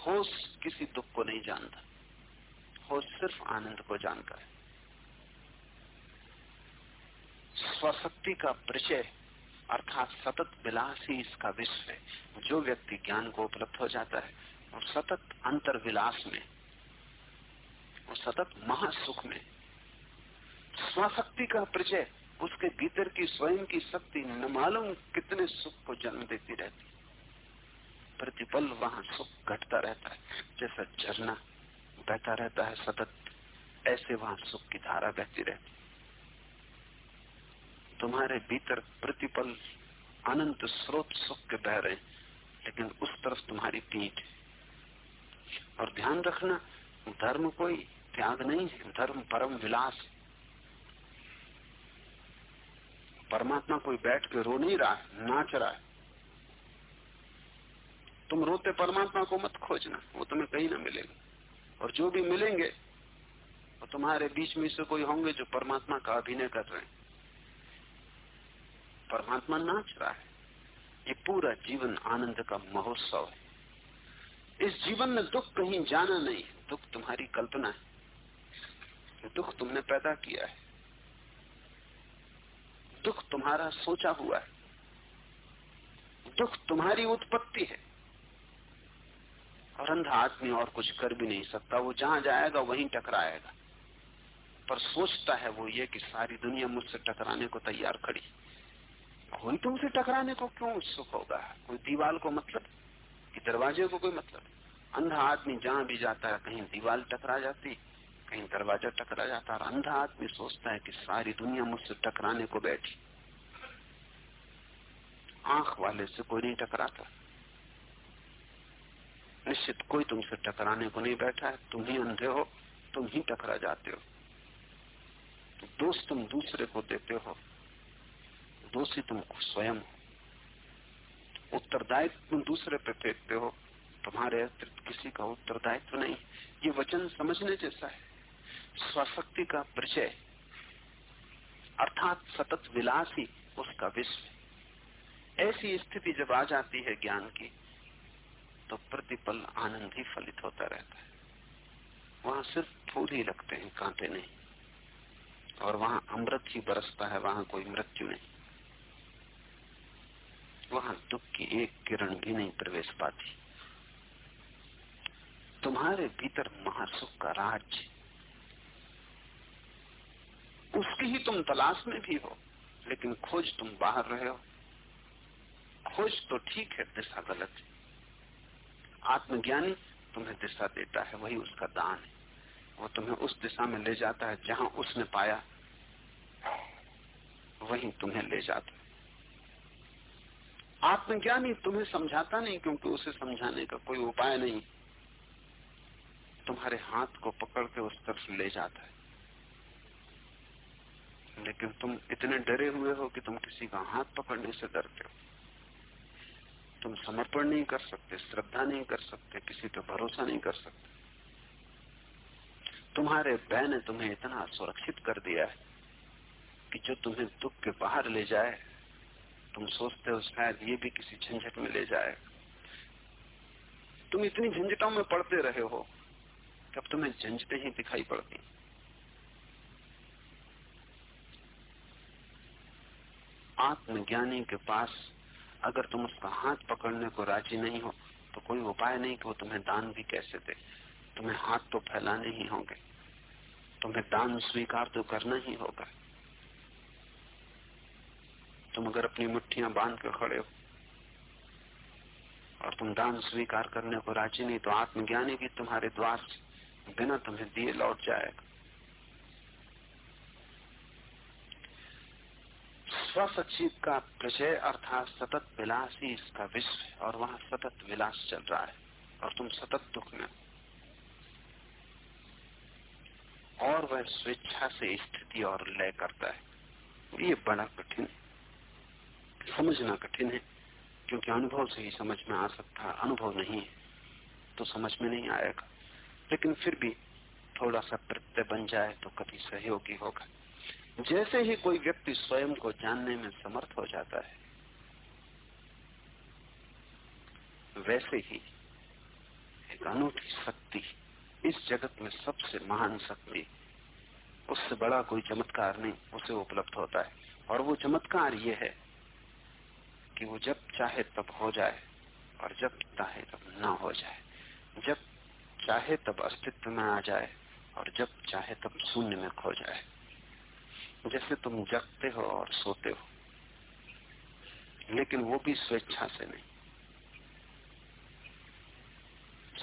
होश किसी दुख को नहीं जानता। होश सिर्फ़ आनंद को जानता है। स्वशक्ति का परिचय, अर्थात सतत विलास ही इसका विश्व है। जो व्यक्ति ज्ञान को उपलब्ध हो जाता है और सतत अंतर विलास में और सतत महासुख में। स्वशक्ति का परिचय उसके भीतर की स्वयं की शक्ति न मालूम कितने सुख को जन्म देती रहती। प्रतिपल वहाँ सुख घटता रहता है, जैसा झरना बहता रहता है सतत, ऐसे वहाँ सुख की धारा बहती रहती। तुम्हारे भीतर प्रतिपल अनंत स्रोत सुख के बह रहे लेकिन उस तरफ़ तुम्हारी पीठ और ध्यान रखना, धर्म कोई त्याग नहीं है, धर्म परम विलास परमात्मा कोई बैठ के रो नहीं रहा, नाच रहा है। तुम रोते परमात्मा को मत खोजना, वो तुम्हें कहीं ना मिलेगा। और जो भी मिलेंगे, वो तुम्हारे बीच में से कोई होंगे जो परमात्मा का अभिनय कर रहे हैं। परमात्मा नाच रहा है। ये पूरा जीवन आनंद का महोत्सव है। इस जीवन में दुख कहीं जाना नहीं दुख तुम्हारी कल्पना है। दुख तुमने पैदा किया है। दुख तुम्हारा सोचा हुआ है। दुख तुम्हारी उत्पत्ति है। और अंधा आदमी और कुछ कर भी नहीं सकता। वो जहाँ जाएगा, वहीं टकराएगा। पर सोचता है वो ये कि सारी दुनिया मुझसे टकराने को तैयार खड़ी कोई तुमसे टकराने को क्यों उत्सुक होगा? कोई दीवाल को मतलब? कि दरवाजे को कोई मतलब? अंधा आदमी जहाँ भी जाता है, कहीं दीवार टकरा जाती कहीं दरवाज़ा टकरा जाता है अंधा आदमी सोचता है कि सारी दुनिया मुझसे टकराने को बैठी। आँख वाले से कोई नहीं टकराता। निश्चित कोई तुमसे टकराने को नहीं बैठा है। तुम ही अंधे हो, तुम ही टकरा जाते हो। तो दोस्त तुम दूसरे को देते हो। दोषी तुम स्वयं हो। उत्तरदायित्व तुम दूसरे पे फेंकते हो। तुम्हारे अतिरिक्त किसी का उत्तरदायित्व नहीं। ये वचन समझने जैसा है। स्वशक्ति का परिचय, अर्थात सतत विलास ही उसका विश्व ऐसी स्थिति जब आ जाती है ज्ञान की तो प्रतिपल आनंद ही फलित होता रहता है। वहाँ सिर्फ़ फूल ही लगते हैं, कांटे नहीं। और वहाँ अमृत ही बरसता है, वहाँ कोई मृत्यु नहीं। वहाँ दुख की एक किरण भी नहीं प्रवेश पाती। तुम्हारे भीतर महासुख का राज उसकी ही तुम तलाश में भी हो, लेकिन खोज तुम बाहर रहे हो। खोज तो ठीक है, दिशा गलत है। आत्मज्ञानी तुम्हें दिशा देता है, वही उसका दान है। वो तुम्हें उस दिशा में ले जाता है, जहाँ उसने पाया, वही तुम्हें ले जाता है। आत्मज्ञानी तुम्हें समझाता नहीं, क्योंकि उसे समझाने का कोई उपाय नहीं। तुम्हारे हाथ को पकड़ के उस तरफ़ ले जाता है। लेकिन तुम इतने डरे हुए हो कि तुम किसी का हाथ पकड़ने से डरते हो। तुम समर्पण नहीं कर सकते, श्रद्धा नहीं कर सकते, किसी पे भरोसा नहीं कर सकते। तुम्हारे भय ने तुम्हें इतना सुरक्षित कर दिया है कि जो तुम्हें दुख के बाहर ले जाए, तुम सोचते हो शायद ये भी किसी झंझट में ले जाए। तुम इतनी झंझटों में पड़ते रहे हो कि अब तुम्हें झंझटें ही दिखाई पड़ती। आत्मज्ञानी के पास अगर तुम उसका हाथ पकड़ने को राज़ी नहीं हो तो कोई उपाय नहीं कि वो तुम्हें दान भी कैसे दे। तुम्हें हाथ तो फैलाने ही होंगे। तुम्हें दान स्वीकार तो करना ही होगा। तुम अगर अपनी मुट्ठियाँ बाँध कर खड़े हो और तुम दान स्वीकार करने को राज़ी नहीं तो आत्मज्ञानी भी तुम्हारे द्वार बिना तुम्हें दिए लौट जाएगा। स्वसचित का प्रचय अर्थात सतत विलास ही इसका विश्व है और वहाँ सतत विलास चल रहा है और तुम सतत दुख में और वह स्वेच्छा से स्थिति और लय करता है। ये बड़ा कठिन समझना कठिन है, क्योंकि अनुभव से ही समझ में आ सकता है अनुभव नहीं है तो समझ में नहीं आएगा। लेकिन फिर भी थोड़ा सा प्रत्यय बन जाए तो कभी सहयोगी होगा। जैसे ही कोई व्यक्ति स्वयं को जानने में समर्थ हो जाता है, वैसे ही एक अनूठी शक्ति इस जगत में सबसे महान शक्ति, उससे बड़ा कोई चमत्कार नहीं, उसे उपलब्ध होता है। और वो चमत्कार ये है कि वो जब चाहे तब हो जाए और जब चाहे तब ना हो जाए। जब चाहे तब अस्तित्व में आ जाए और जब चाहे तब शून्य में खो जाए। जैसे तुम जगते हो और सोते हो। लेकिन वो भी स्वेच्छा से नहीं।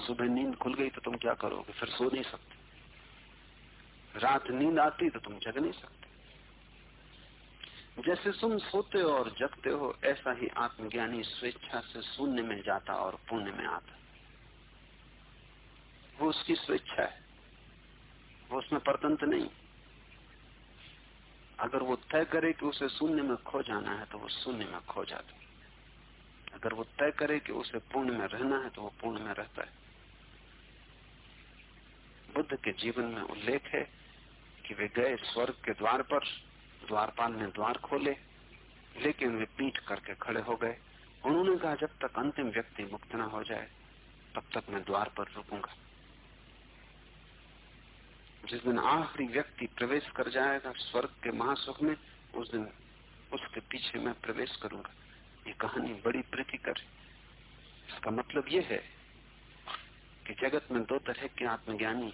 सुबह नींद खुल गई तो तुम क्या करोगे? फिर सो नहीं सकते। रात नींद आती तो तुम जग नहीं सकते। जैसे तुम सोते हो और जगते हो, ऐसा ही आत्मज्ञानी स्वेच्छा से शून्य में जाता और पुण्य में आता। वो उसकी स्वेच्छा है। वो उसमें परतंत्र नहीं। अगर वो तय करे कि उसे शून्य में खो जाना है तो वो शून्य में खो जाता है। अगर वो तय करे कि उसे पूर्ण में रहना है तो वो पूर्ण में रहता है। बुद्ध के जीवन में उल्लेख है कि वे गए स्वर्ग के द्वार पर, द्वारपाल ने द्वार खोले, लेकिन वे पीठ करके खड़े हो गए। उन्होंने कहा, जब तक अंतिम व्यक्ति मुक्त न हो जाए, तब तक मैं द्वार पर रुकूँगा। जिस दिन आखिरी व्यक्ति प्रवेश कर जाएगा स्वर्ग के महासुख में, उस दिन उसके पीछे मैं प्रवेश करूँगा। ये कहानी बड़ी प्रीतिकर इसका मतलब ये है कि जगत में दो तरह के आत्मज्ञानी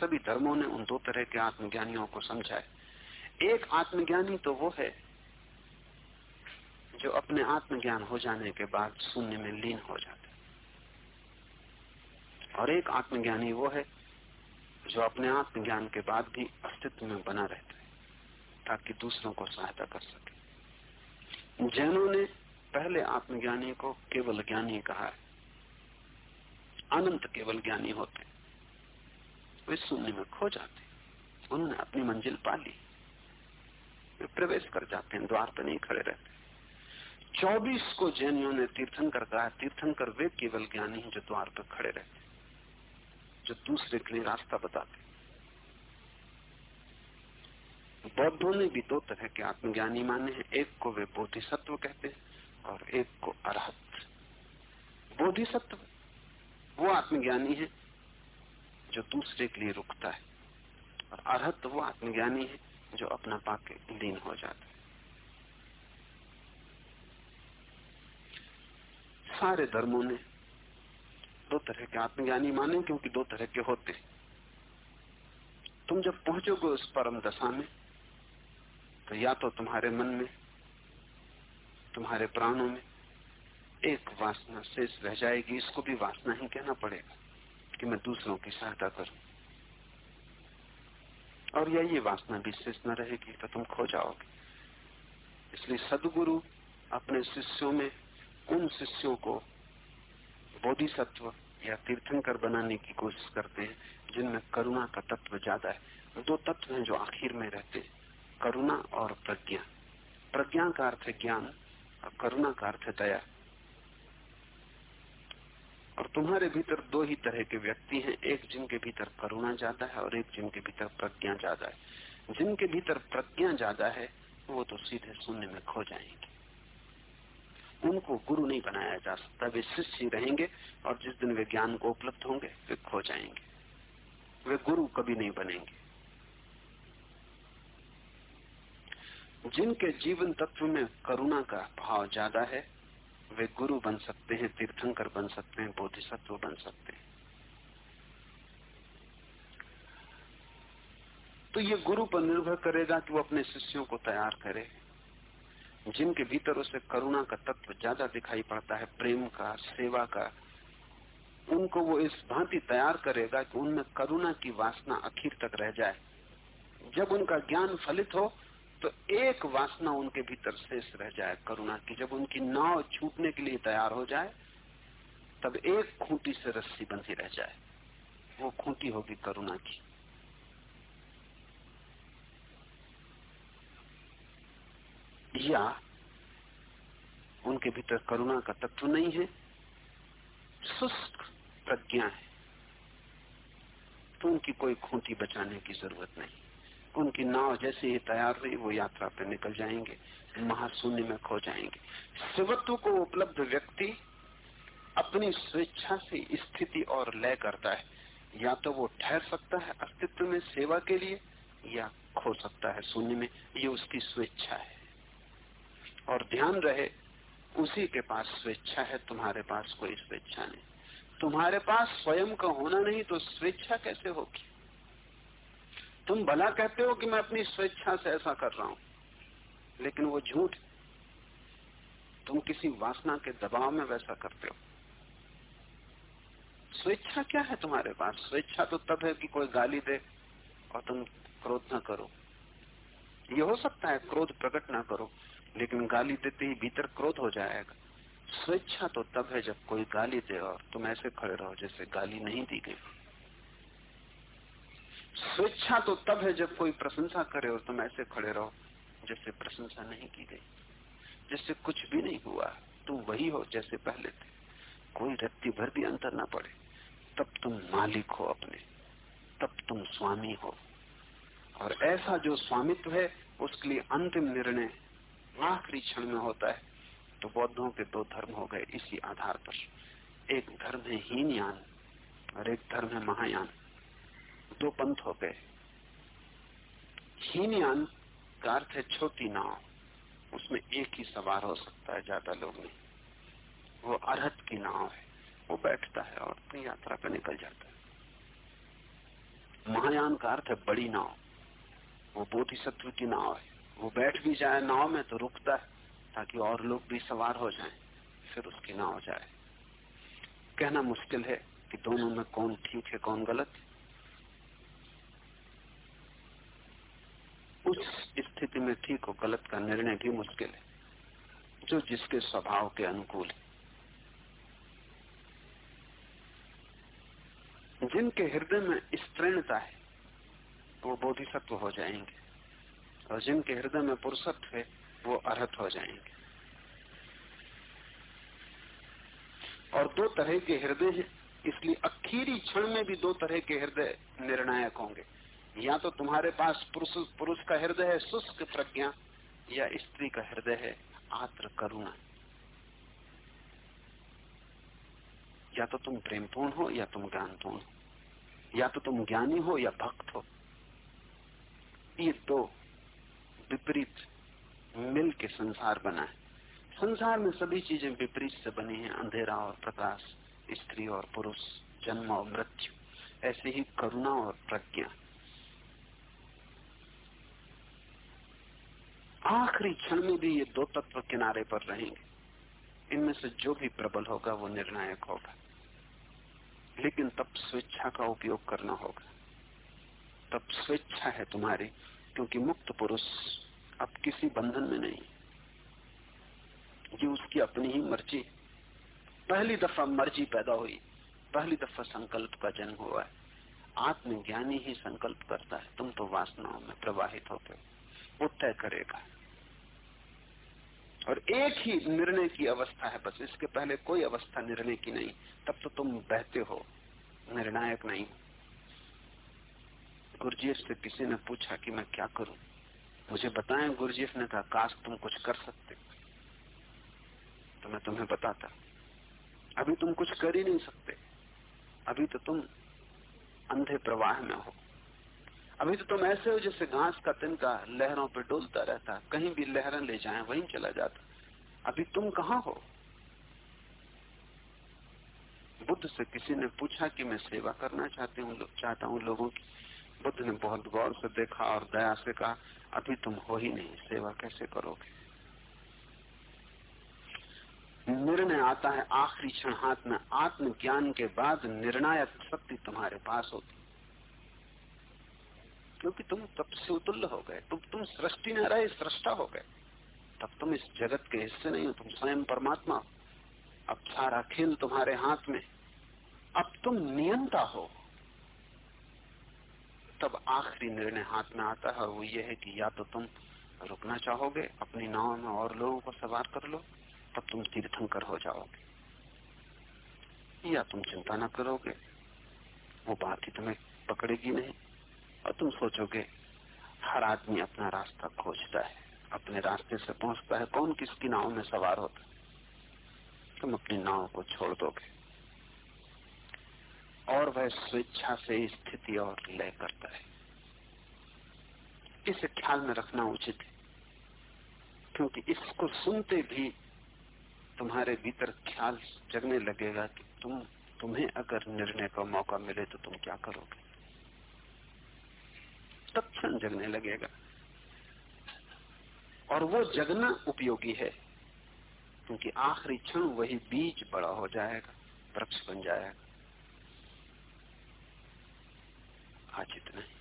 सभी धर्मों ने उन दो तरह के आत्मज्ञानियों को समझा है। एक आत्मज्ञानी तो वो है जो अपने आत्मज्ञान हो जाने के बाद शून्य में लीन हो जाता है। और एक आत्मज्ञानी वो है जो अपने आत्मज्ञान के बाद भी अस्तित्व में बना रहता है, ताकि दूसरों को सहायता कर सके। जैनों ने पहले आत्मज्ञानी को केवल ज्ञानी कहा है। अनंत केवल ज्ञानी होते वे शून्य में खो जाते उन्होंने अपनी मंजिल पा ली। वे प्रवेश कर जाते हैं, द्वार पर नहीं खड़े रहते चौबीस को जैनियों ने तीर्थंकर कहा तीर्थंकर वे केवल ज्ञानी हैं जो द्वार पर खड़े रहते जो दूसरे के लिए रास्ता बताते बौद्धों ने भी दो तरह के आत्मज्ञानी माने हैं। एक को वे बोधिसत्व कहते हैं और एक को अरहत। बोधिसत्व, वो आत्मज्ञानी है जो दूसरे के लिए रुकता है। और अरहत, वो आत्मज्ञानी है जो अपना पाके लीन हो जाता है। सारे धर्मों ने दो तरह के आत्मज्ञानी माने क्योंकि दो तरह के होते तुम जब पहुंचोगे उस परम दशा में तो या तो तुम्हारे मन में, तुम्हारे प्राणों में एक वासना शेष रह जाएगी, इसको भी वासना ही कहना पड़ेगा कि मैं दूसरों की सहायता करूँ। और या ये वासना भी शेष न रहेगी तो तुम खो जाओगे। इसलिए सदगुरु अपने शिष्यों में उन शिष्यों को बोधिसत्व या तीर्थंकर बनाने की कोशिश करते हैं, जिनमें करुणा का तत्व ज़्यादा है। दो तत्व हैं जो आखिर में रहते हैं, करुणा और प्रज्ञा। प्रज्ञा का अर्थ है ज्ञान और करुणा का अर्थ है दया। और तुम्हारे भीतर दो ही तरह के व्यक्ति हैं, एक जिनके भीतर करुणा ज़्यादा है और एक जिनके भीतर प्रज्ञा ज़्यादा है। जिनके भीतर प्रज्ञा ज़्यादा है, वो तो सीधे शून्य में खो जाएँगे। उनको गुरु नहीं बनाया जा सकता। वे शिष्य रहेंगे और जिस दिन वे ज्ञान को उपलब्ध होंगे, वे खो जाएँगे। वे गुरु कभी नहीं बनेंगे। जिनके जीवन तत्व में करुणा का भाव ज़्यादा है, वे गुरु बन सकते हैं, तीर्थंकर बन सकते हैं, बोधिसत्व बन सकते हैं। तो ये गुरु पर निर्भर करेगा कि वो अपने शिष्यों को तैयार करे। जिनके भीतर उसे करुणा का तत्व ज़्यादा दिखाई पड़ता है, प्रेम का, सेवा का, उनको वो इस भांति तैयार करेगा कि उनमें करुणा की वासना आखिर तक रह जाए। जब उनका ज्ञान फलित हो तो एक वासना उनके भीतर शेष रह जाए करुणा की। जब उनकी नाव छूटने के लिए तैयार हो जाए, तब एक खूंटी से रस्सी बंधी रह जाए। वो खूंटी होगी करुणा की। या उनके भीतर करुणा का तत्व नहीं है शुष्क प्रज्ञा है। तो उनकी कोई खूंटी बचाने की ज़रूरत नहीं। उनकी नाव जैसे ही तैयार हुई वो यात्रा पे निकल जाएँगे, महाशून्य में खो जाएँगे। शिवत्व को उपलब्ध व्यक्ति अपनी स्वेच्छा से स्थिति और लय करता है। या तो वो ठहर सकता है अस्तित्व में सेवा के लिए, या खो सकता है शून्य में। ये उसकी स्वेच्छा है। और ध्यान रहे, उसी के पास स्वेच्छा है, तुम्हारे पास कोई स्वेच्छा नहीं। तुम्हारे पास स्वयं का होना नहीं तो स्वेच्छा कैसे होगी? तुम भला कहते हो कि मैं अपनी स्वेच्छा से ऐसा कर रहा हूँ, लेकिन वो झूठ तुम किसी वासना के दबाव में वैसा करते हो। स्वेच्छा क्या है तुम्हारे पास? स्वेच्छा तो तब है कि कोई गाली दे और तुम क्रोध ना करो। ये हो सकता है क्रोध प्रकट ना करो। लेकिन गाली देते ही भीतर क्रोध हो जाएगा। स्वेच्छा तो तब है जब कोई गाली दे और तुम ऐसे खड़े रहो जैसे गाली नहीं दी गई। स्वेच्छा तो तब है जब कोई प्रशंसा करे और तुम ऐसे खड़े रहो जैसे प्रशंसा नहीं की गई। जैसे कुछ भी नहीं हुआ, तुम वही हो जैसे पहले थे। कोई रत्ती भर भी अंतर ना पड़े। तब तुम मालिक हो अपने। तब तुम स्वामी हो। और ऐसा जो स्वामित्व है, उसके लिए अंतिम निर्णय आखिरी क्षण में होता है। तो बौद्धों के दो धर्म हो गए इसी आधार पर। एक धर्म है हीनयान और एक धर्म है महायान। दो पंथ हो गए। हीनयान का अर्थ है छोटी नाव। उसमें एक ही सवार हो सकता है ज़्यादा लोग नहीं। वो अरहत की नाव है। वो बैठता है और अपनी यात्रा पर निकल जाता है। महायान का अर्थ है बड़ी नाव। वो बोधिसत्व की नाव है। वो बैठ भी जाए नाव में तो रुकता है, ताकि और लोग भी सवार हो जाएँ, फिर उसकी नाव जाए। कहना मुश्किल है कि दोनों में कौन ठीक है, कौन गलत। है उस स्थिति में ठीक और गलत का निर्णय भी मुश्किल है, जो जिसके स्वभाव के अनुकूल है। जिनके हृदय में स्त्रीणता है, वो बोधिसत्व हो जाएँगे। और जिनके हृदय में पुरुषत्व है, वो अर्हत हो जाएँगे। और दो तरह के हृदय हैं, इसलिए अखीरी क्षण में भी दो तरह के हृदय निर्णायक होंगे। या तो तुम्हारे पास पुरुष पुरुष का हृदय है, शुष्क प्रज्ञा, या स्त्री का हृदय है आत्र करुणा। या तो तुम प्रेमपूर्ण हो, या तुम ज्ञानपूर्ण हो। या तो तुम ज्ञानी हो, या भक्त हो। ये दो विपरीत मिल के संसार बना है। संसार में सभी चीज़ें विपरीत से बनी हैं, अंधेरा और प्रकाश, स्त्री और पुरुष, जन्म और मृत्यु, ऐसे ही करुणा और प्रज्ञा। आखिरी क्षण में भी ये दो तत्व किनारे पर रहेंगे। इनमें से जो भी प्रबल होगा, वो निर्णायक होगा। लेकिन तब स्वेच्छा का उपयोग करना होगा। तब स्वेच्छा है तुम्हारी। क्योंकि मुक्त पुरुष अब किसी बंधन में नहीं। ये उसकी अपनी ही मर्ज़ी। पहली दफ़ा मर्ज़ी पैदा हुई। पहली दफ़ा संकल्प का जन्म हुआ है। आत्मज्ञानी ही संकल्प करता है। तुम तो वासनाओं में प्रवाहित होते हो। वो तय करेगा। और एक ही निर्णय की अवस्था है बस। इसके पहले कोई अवस्था निर्णय की नहीं। तब तो तुम बहते हो। निर्णायक नहीं गुरुजीफ से किसी ने पूछा कि मैं क्या करूँ? मुझे बताएँ गुरुजीफ ने कहा, काश तुम कुछ कर सकते। तो मैं तुम्हें बताता। अभी तुम कुछ कर ही नहीं सकते। अभी तो तुम अंधे प्रवाह में हो। अभी तो तुम ऐसे हो जैसे घास का तिनका लहरों पर डोलता रहता। कहीं भी लहरें ले जाए, वहीं चला जाता। अभी तुम कहा हो? बुद्ध से किसी ने पूछा कि मैं सेवा करना चाहती हूँ चाहता हूँ लोगों की। बुद्ध ने बहुत गौर से देखा और दया से कहा, अभी तुम हो ही नहीं, सेवा कैसे करोगे? निर्णय आता है आखिरी क्षण हाथ में। आत्मज्ञान के बाद निर्णायक शक्ति तुम्हारे पास होती क्योंकि तुम तब से उतुल्य हो गए। तुम तुम सृष्टि न रहे, सृष्टा हो गए। तब तुम इस जगत के हिस्से नहीं हो, तुम स्वयं परमात्मा अब सारा खेल तुम्हारे हाथ में। अब तुम नियंता हो। तब आखिरी निर्णय हाथ में आता है वो ये है कि या तो तुम रुकना चाहोगे, अपनी नाव में और लोगों को सवार कर लो, तब तुम तीर्थंकर हो जाओगे। या तुम चिंता न करोगे, वो बात ही तुम्हें पकड़ेगी नहीं। और तुम सोचोगे, हर आदमी अपना रास्ता खोजता है, अपने रास्ते से पहुँचता है, कौन किसकी नाव में सवार होता है? तुम अपनी नाव को छोड़ दोगे। और वह स्वेच्छा से स्थिति और लय करता है। इसे ख्याल में रखना उचित है, क्योंकि इसको सुनते भी तुम्हारे भीतर ख्याल जगने लगेगा कि तुम, तुम्हें अगर निर्णय का मौका मिले तो तुम क्या करोगे? क्षण जगने लगेगा। और वो जगना उपयोगी है, क्योंकि आखिरी क्षण वही बीज बड़ा हो जाएगा, वृक्ष बन जाएगा। इतना ही